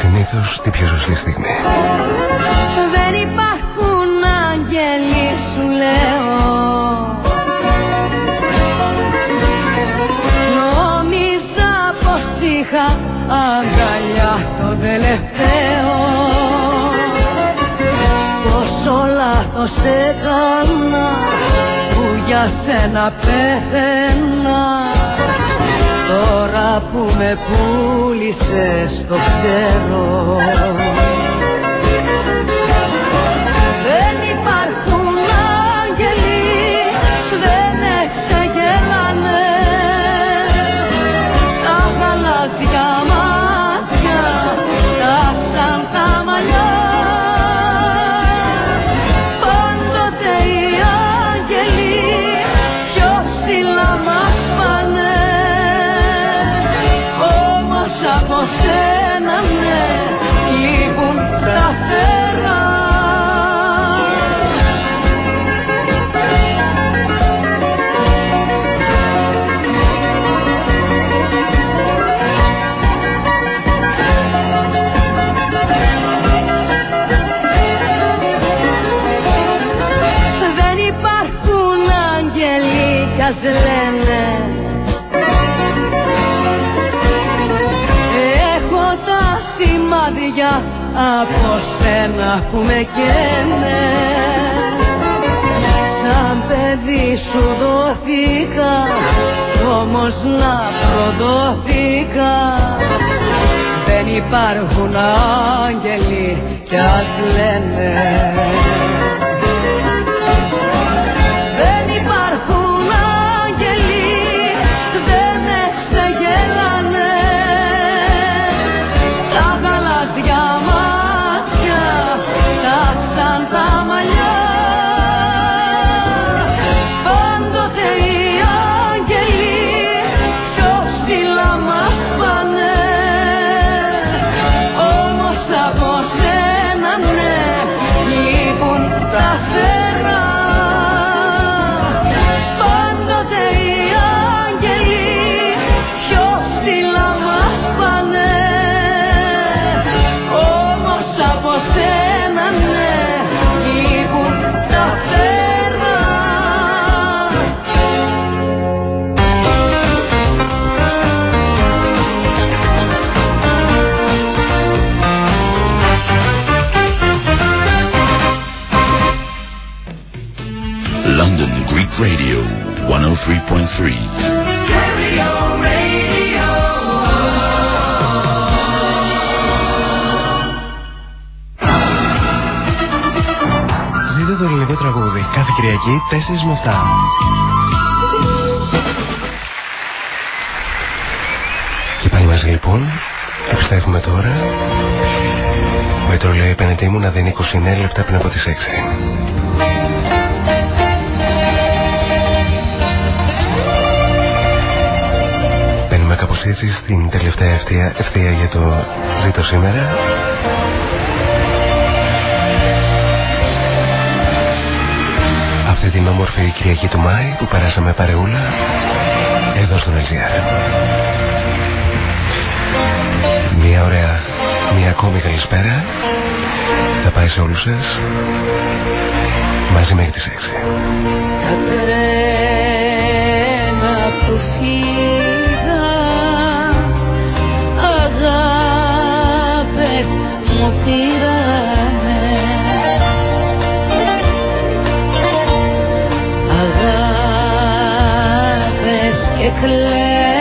Συνήθως την πιο σωστή στιγμή. Δεν υπάρχουν άγγελοι σου λέω. Νόμιζα πως είχα αγκαλιά το τελευταίο λάθος έκανα που για σένα πέθαινα. Τώρα που με πούλησες το ξέρω που με καίνε Σαν παιδί σου δόθηκα όμως να προδόθηκα Δεν υπάρχουν άγγελοι κι ας λένε 103.3. Ζείτε το ελληνικό τραγούδι κάθε Κυριακή 4 με 7. Και πάλι μαζί λοιπόν επιστρέφουμε τώρα με το λέει επενετή μου να δίνει 29 λεπτά πριν από τις 6. Έτσι στην τελευταία ευθεία, ευθεία για το ζήτο σήμερα. Αυτή την όμορφη Κυριακή του Μάη που περάσαμε παρεούλα εδώ στον LGR. Μια ωραία, μια ακόμη καλησπέρα θα πάει σε όλους σας μαζί μέχρι τις 6. Τα τρένα που πήρανε. Αγάπες και κλαίνε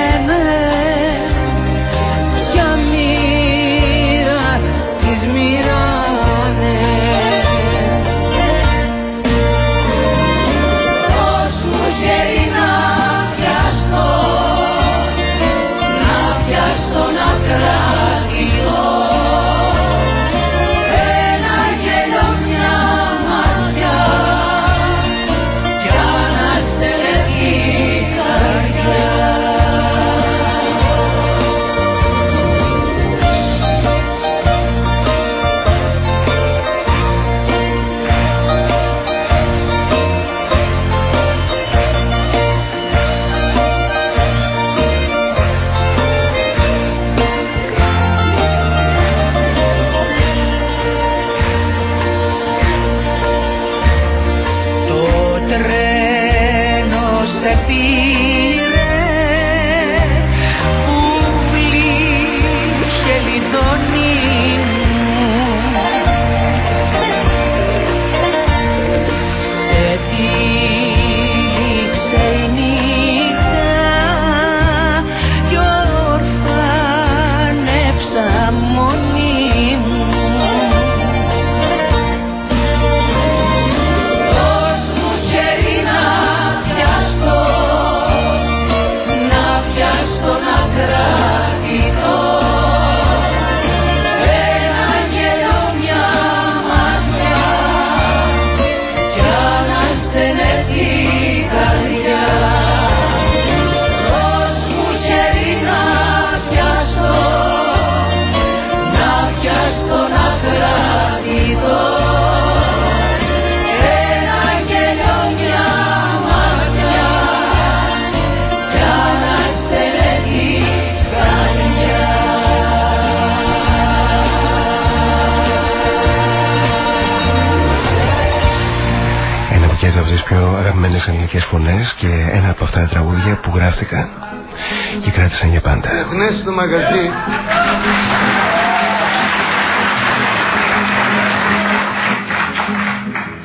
μαγαζί.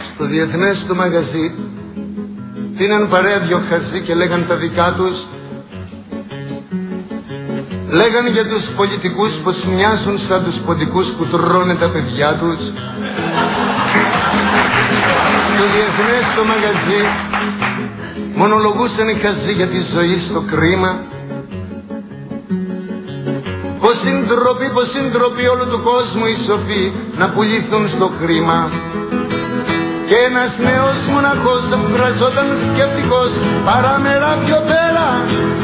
Στο διεθνές στο μαγαζί Πίναν παρέα δυο χαζί και λέγαν τα δικά τους. Λέγαν για τους πολιτικούς πως μοιάζουν σαν τους ποντικούς που τρώνε τα παιδιά τους. Στο διεθνές στο μαγαζί Μονολογούσαν οι χαζοί για τη ζωή στο κρίμα Πως συντροπή, πως συντροπή όλου του κόσμου οι σοφοί να πουληθούν στο χρήμα και ένας νέος μοναχός που κραζόταν σκεπτικός παράμερα πιο πέρα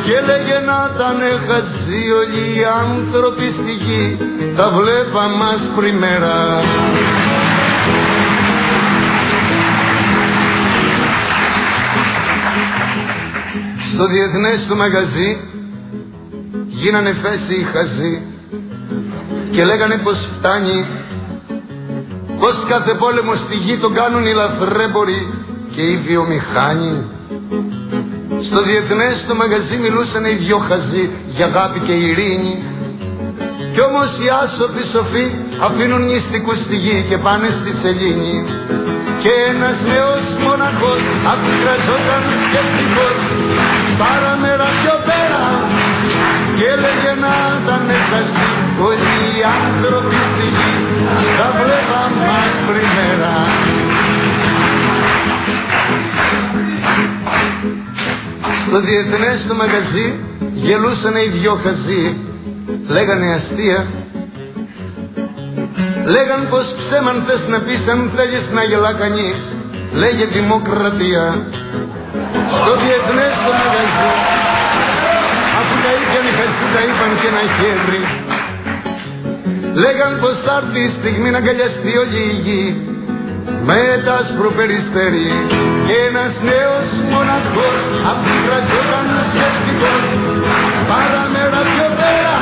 και λέγε να ήταν χαζοί όλοι οι άνθρωποι στη γη τα βλέπα μας πριμέρα. Στο διεθνές του μαγαζί γίνανε φέση οι χαζοί και λέγανε πως φτάνει πως κάθε πόλεμο στη γη τον κάνουν οι λαθρέμποροι και οι βιομηχάνοι. Στο διεθνές το μαγαζί μιλούσαν οι δυο χαζοί για αγάπη και ειρήνη. Κι όμως οι άσοφοι σοφοί αφήνουν νηστικούς στη γη και πάνε στη σελήνη. Και ένας νέος μοναχός αφικρατζόταν σκεπτικός παραμέρα πιο πέρα Στο διεθνές το μαγαζί γελούσαν οι δυο χαζοί. Λέγανε αστεία. Λέγαν πως ψέμαν θες να πεις αν θέλεις να γελά κανείς Λέγε δημοκρατία. Στο διεθνές το μαγαζί Αφού τα είπαν οι χαζοί τα είπαν και ένα χέρι Λέγαν πως θα έρθει η στιγμή να αγκαλιαστεί όλη η γη με τα σπροπεριστέρι και ένας νέος μοναχός απ' την κρατζόταν σκεπτικός παραμέρα πιο πέρα.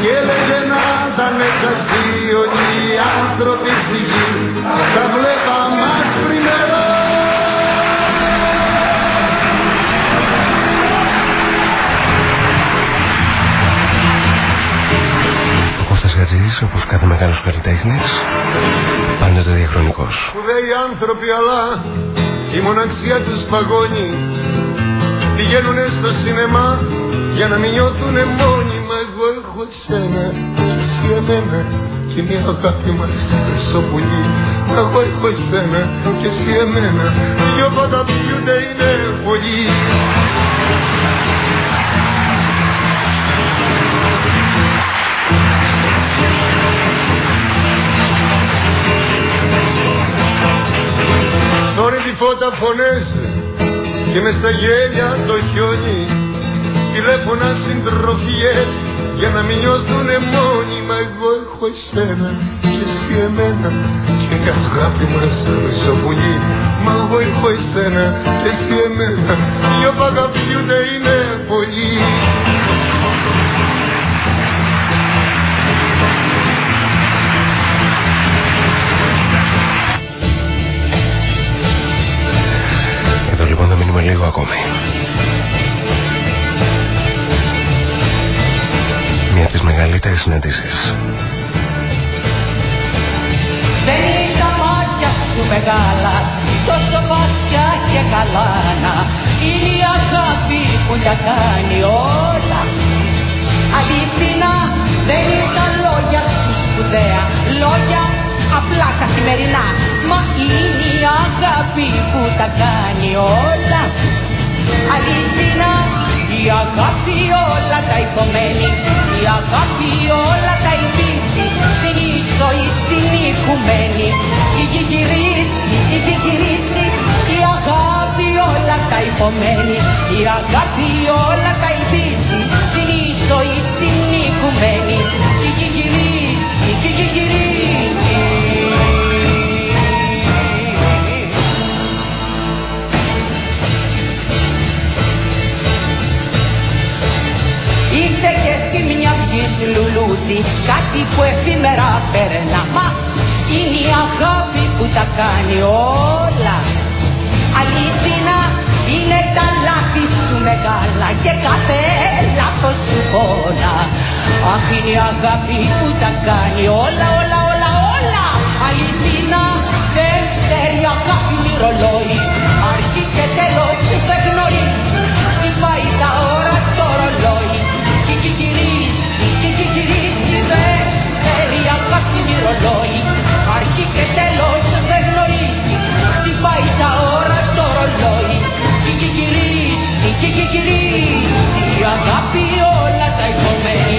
Και έλεγε να ήταν χαζοί όλοι οι άνθρωποι στη γη τα βλέπα μας πριμερό Κωστής όπως κάθε μεγάλος καλλιτέχνης πάντοτε διαχρονικός. Σπουδαίοι άνθρωποι αλλά η μοναξιά τους παγώνει. Πηγαίνουν στο σινεμά για να μην νιώθουν μόνοι. Μα εγώ έχω εσένα και εσύ εμένα και μια αγάπη μας στο πουλί Μα εγώ έχω εσένα και εσύ εμένα δυο ποταπιούνται είναι πολύ φώτα φωνές και με στα γέλια το χιόνι τηλέφωνα συντροφιές για να μην νιώθουνε μόνοι. Μα εγώ έχω εσένα και εσύ εμένα και η αγάπη μας στο πουλί. Μα εγώ έχω εσένα και εσύ εμένα δυο που αγαπιούνται είναι πολύ ακόμη. Μια από τις μεγαλύτερες συναντήσεις. Δεν είναι τα μάτια σου μεγάλα, τόσο βαθιά και καλά να είναι η αγάπη που τα κάνει όλα. Αληθινά δεν είναι τα λόγια σου σπουδαία, λόγια απλά καθημερινά Μα είναι η αγάπη που τα κάνει όλα Αληθινά. Η αγάπη όλα τα υπομένει Η αγάπη όλα τα υπήσει Στην ίσο ή στην οικουμένη. Η γυρίσει, η γυρίσει. Η αγάπη όλα τα υπομένει Η αγάπη όλα λουλούδι κάτι που εφήμερα περνά Μα. Είναι η αγάπη που τα κάνει όλα. Αλήθινα τα λάθη σου μεγάλα και κάθε λάθος σου πόνα Αχ είναι η αγάπη που τα κάνει όλα όλα όλα όλα. Αληθίνα δεν ξέρει αγάπη ρολόι ρολόι Αρχή και τέλος δεν γνωρίζει. Τι πάει τα ώρα το ρολόι. Και και γυρίσει και και γυρίσει Η αγάπη όλα τα υπομένει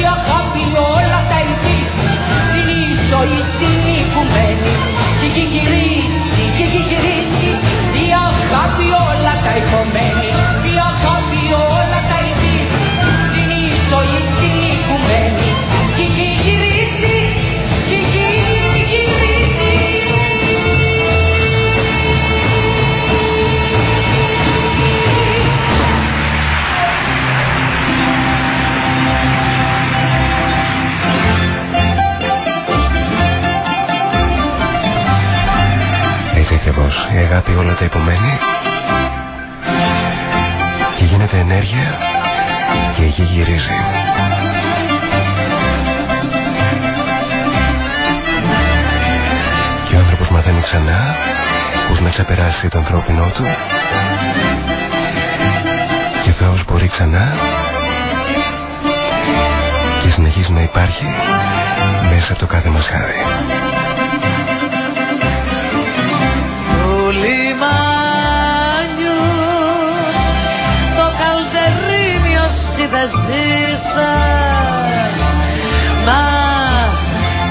Η αγάπη όλα τα ελπίζει. Την ίσο στην οικουμένη Και και γυρίσει και έχει γυρίσει η αγάπη όλα τα υπομένει η αγάπη όλα τα υπομένει και γίνεται ενέργεια και εκεί γυρίζει. Και ο άνθρωπος μαθαίνει ξανά πώς να ξεπεράσει το ανθρώπινό του και ο Θεός μπορεί ξανά και συνεχίζει να υπάρχει μέσα από το κάθε μας χάρη. Καλτερίμι όσοι δεν ζήσαν μα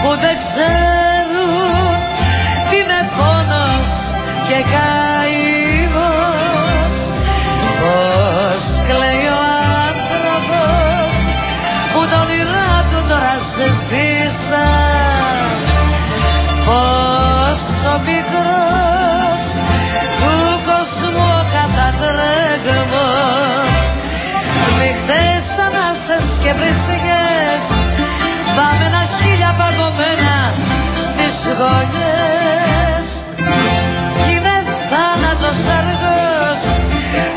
που δεν ξέρουν τι είναι πόνος και καημός. Πως κλαίει ο άνθρωπος που τον όνειρά του τώρα σβήσαν και βρισιές βάμενα χίλια παγωμένα στις γωνιές. Είναι θάνατος αργός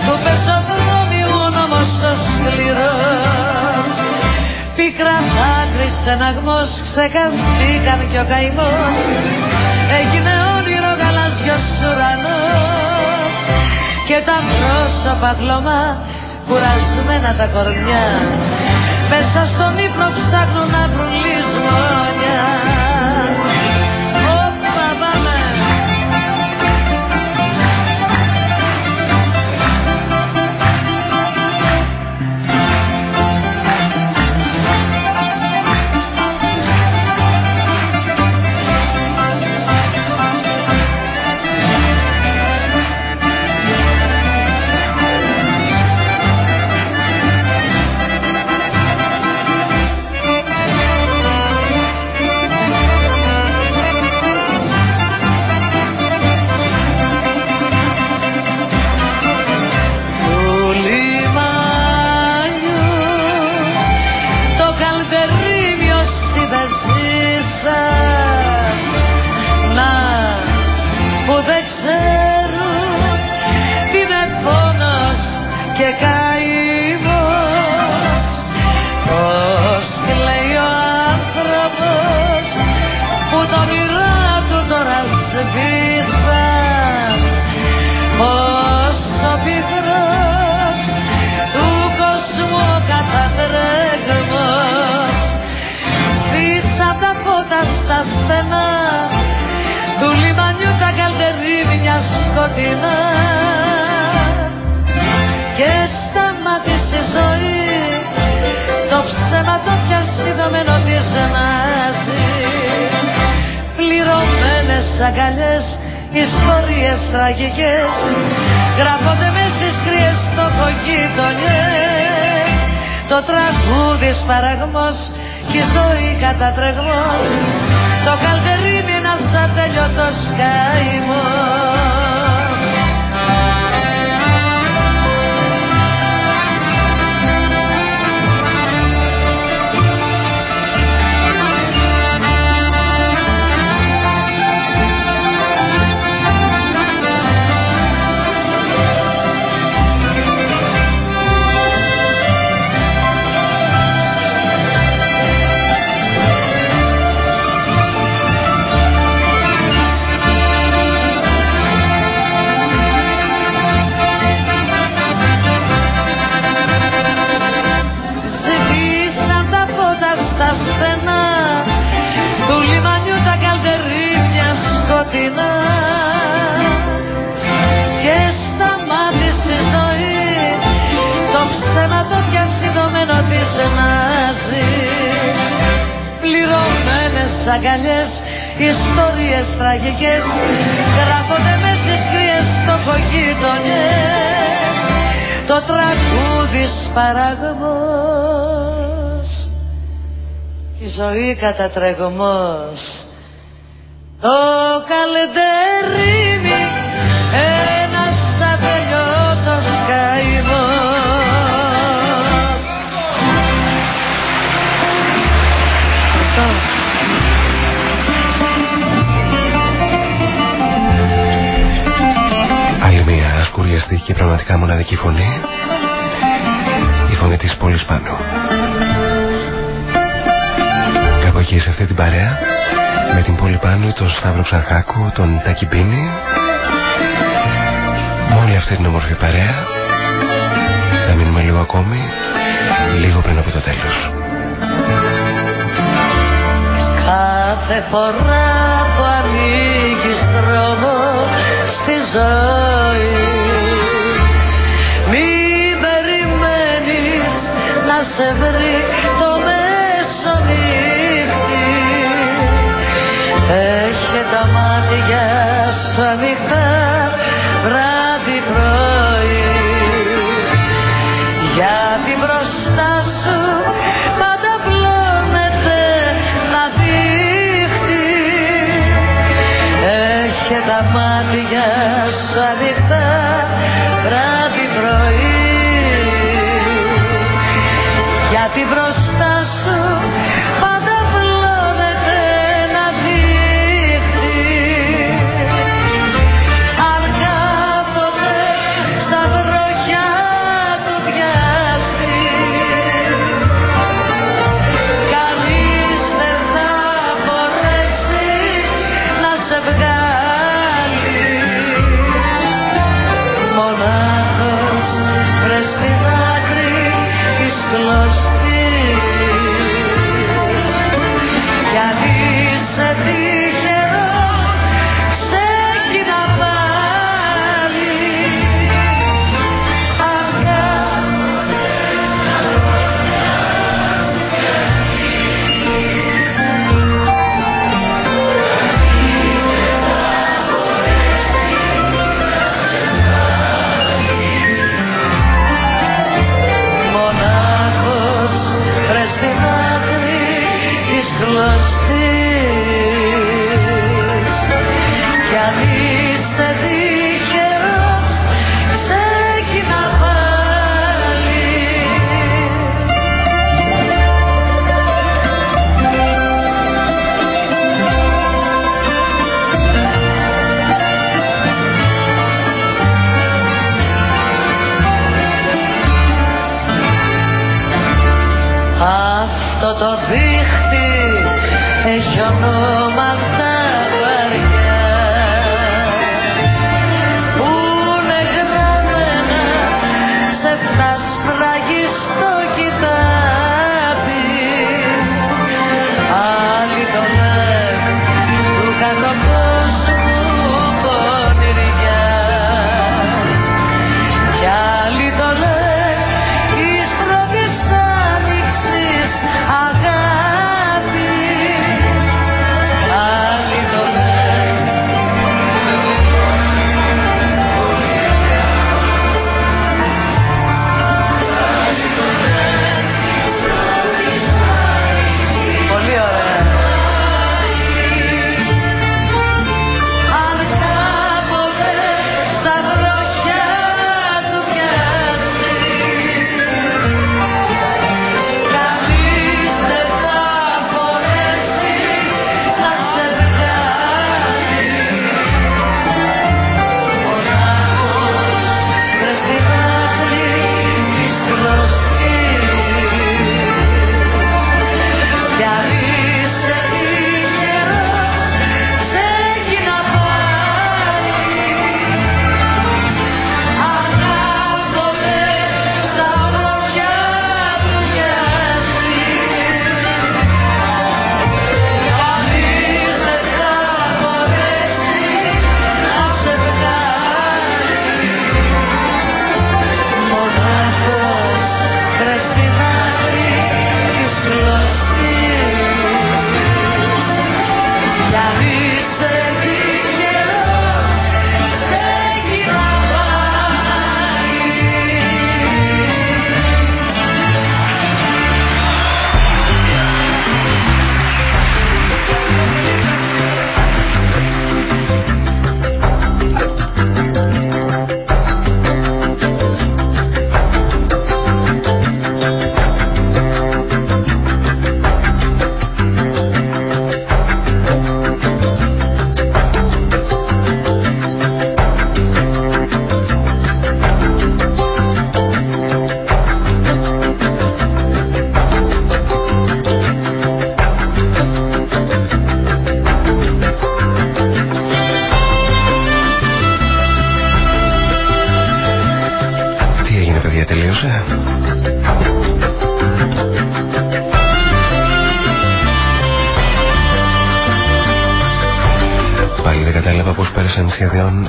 του πεζοδρόμιου νόμος ο σκληρός. Πικρά δάκρυ στεναγμός ξεκαστήκαν κι ο καημός. Έγινε όνειρο γαλάζιος ουρανός. Και τα πρόσωπα κλωμά κουρασμένα τα κορμιά μέσα στον ύπνο ψάχνουν να βρουν λησμόνια και σταμάτησε η ζωή. Το ψέμα το πια συνδομένο της ενάζει. πληρωμένες αγκαλιές ιστορίες τραγικές γράφονται μες στις κρύες τοχογείτονιες το τραγούδι σπαραγμός η ζωή κατατρεγμός. Το καλεντερίμι Ένας ατελειώτος καημός Άλλη μια ασκουριαστή και πραγματικά μοναδική φωνή. Η φωνή της πόλης πάνω. Κάπου εκεί σε αυτή την παρέα Με την πόλη πάνω τον Σταύρο Ξαρχάκου, τον Τάκη Μπίνη. Με όλη αυτή την όμορφη παρέα. Θα μείνουμε λίγο ακόμη Λίγο πριν από το τέλος. Κάθε φορά που ανοίγεις δρόμο στη ζωή Μην περιμένεις να σε βρει το μεσονύχτη Έχει τα μάτια σου ανοιχτά βράδυ πρωί. Γιατί μπροστά σου πάντα πλώνεται να δείχνεις. Έχει τα μάτια σου ανοιχτά βράδυ πρωί. Γιατί μπροστά σου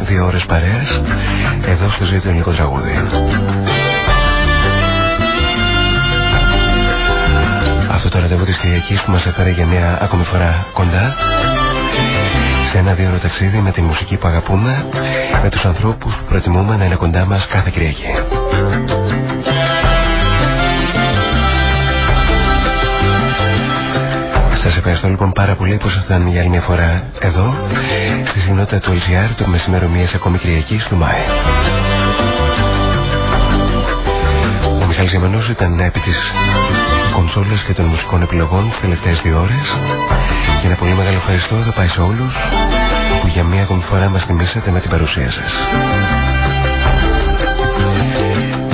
δύο ώρες παρέας εδώ στο ζήτητο ελληνικό τραγούδι. Αυτό το ραντεβού της Κυριακής που μας έφερε για μια ακόμη φορά κοντά σε ένα δύο ταξίδι με τη μουσική που αγαπούμε με τους ανθρώπους που προτιμούμε να είναι κοντά μας κάθε Κυριακή. Ευχαριστώ λοιπόν πάρα πολύ που ήσασταν για άλλη μια φορά εδώ στη συχνότητα του LGR το μεσημέρο μιας ακόμη Κυριακής του Μάη. Ο Μιχάλης Γεμανός ήταν επί της κονσόλες και των μουσικών επιλογών τις τελευταίες δύο ώρες και ένα πολύ μεγάλο ευχαριστώ θα πάει σε όλους που για μία ακόμη φορά μας τιμήσατε με την παρουσία σας.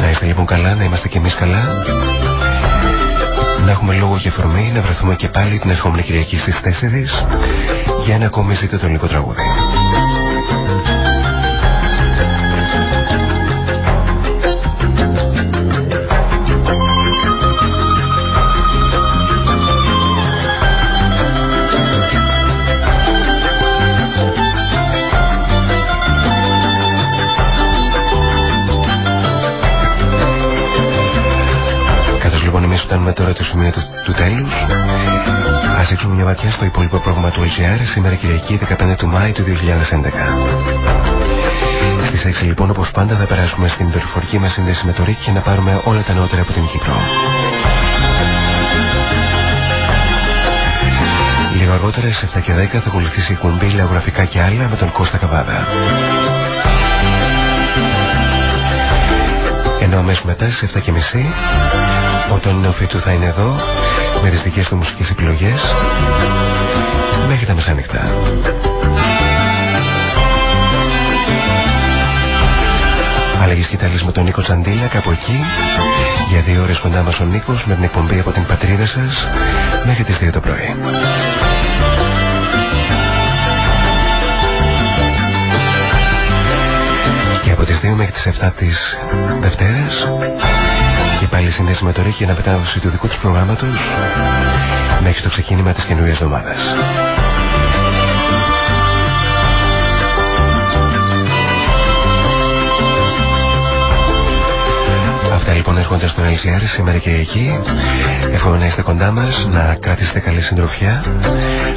Να είστε λοιπόν καλά, να είμαστε κι εμείς καλά να έχουμε λόγο και αφορμή να βρεθούμε και πάλι την ερχόμενη Κυριακή στις 4 για ένα ακόμη ζήτητο το ελληνικό τραγούδι. Σημείο του, του τέλους. Α ρίξουμε μια ματιά στο υπόλοιπο πρόγραμμα του LGR σήμερα Κυριακή 15 του Μάη του 2011. Στις 6 λοιπόν, όπως πάντα, θα περάσουμε στην δορυφορική μας σύνδεση με το ΡΙΚ για να πάρουμε όλα τα νεότερα από την Κύπρο. Λίγο αργότερα, σε 7 και 10, θα ακολουθήσει η κουμπί Λεωγραφικά και άλλα με τον Κώστα Καβάδα. Ενώ αμέσως μετά στις 7 και μισή ο Τόνι Νεοφίτου θα είναι εδώ με τις δικές του μουσικές επιλογές μέχρι τα μεσάνυχτα. Αλλαγής κοιτάλης με τον Νίκο Τσαντήλα κάπου εκεί για δύο ώρες κοντά μας ο Νίκος με την εκπομπή από την πατρίδα σας μέχρι τις 2 το πρωί. Και από τις 2 μέχρι τις 7 της Δευτέρας και πάλι σύνδεση με το Ρίκη για μετάδοση του δικού του προγράμματος μέχρι το ξεκίνημα της καινούργια εβδομάδας. Αυτά λοιπόν έρχονται στον LCR σήμερα και εκεί. Εύχομαι να είστε κοντά μας, να κρατήσετε καλή συντροφιά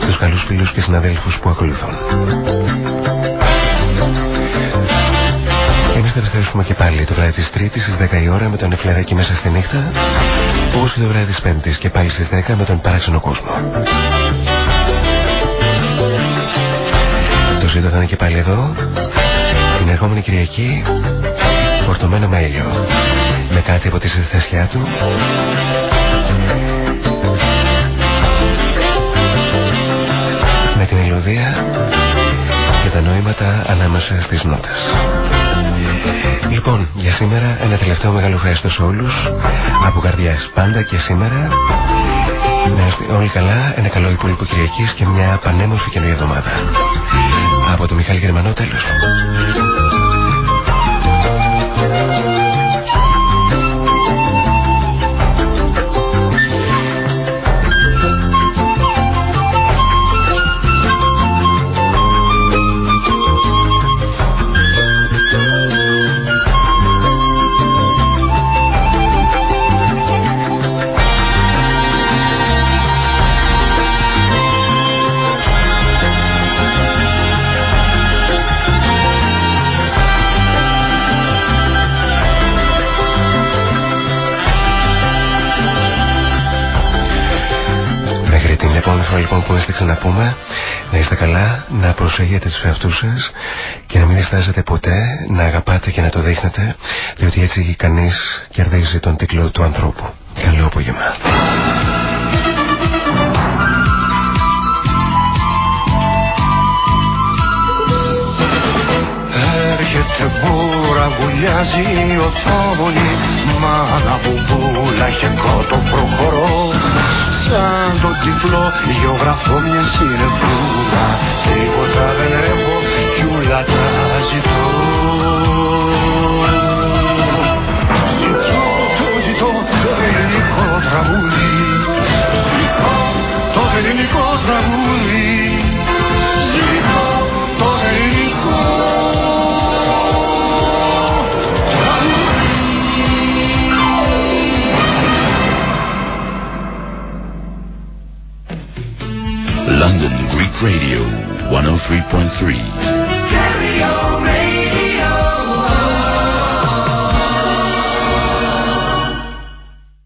στου καλούς φίλους και συναδέλφους που ακολουθούν. Εμείς θα επιστρέψουμε και πάλι το βράδυ της Τρίτης στις 10 η ώρα με τον Εφλεράκι μέσα στη νύχτα. Όπως και το βράδυ της Πέμπτης και πάλι στις 10 με τον Παράξενο Κόσμο. Το ζήτο θα είναι και πάλι εδώ. Την ερχόμενη Κυριακή φορτωμένο με ήλιο. Με κάτι από τη συνθεσιά του. Με την μελωδία και τα νόηματα ανάμεσα στις νότες. Λοιπόν, για σήμερα ένα τελευταίο μεγάλο ευχαριστώ σε όλους από καρδιάς πάντα και σήμερα να είστε όλοι καλά, ένα καλό υπόλοιπο Κυριακής και μια πανέμορφη καινούργια εβδομάδα. Από το Μιχάλη Γερμανό τέλος. Λοιπόν που είστε ξαναπούμε να είστε καλά, να προσέχετε τους εαυτούς σας και να μην διστάζετε ποτέ να αγαπάτε και να το δείχνετε διότι έτσι κανείς κερδίζει τον τίτλο του ανθρώπου. Καλό απόγευμα. Έρχεται μπούρα, βουλιάζει η οθόνη μάνα που και κότο προχωρώ. Σαν το τυφλό γεωγραφώ μια συνεφούλα. Τίποτα δεν έχω κι ούλα τα ζητώ το ελληνικό τραγούδι. Ζητώ, το ελληνικό τραγούδι. Radio 103.3.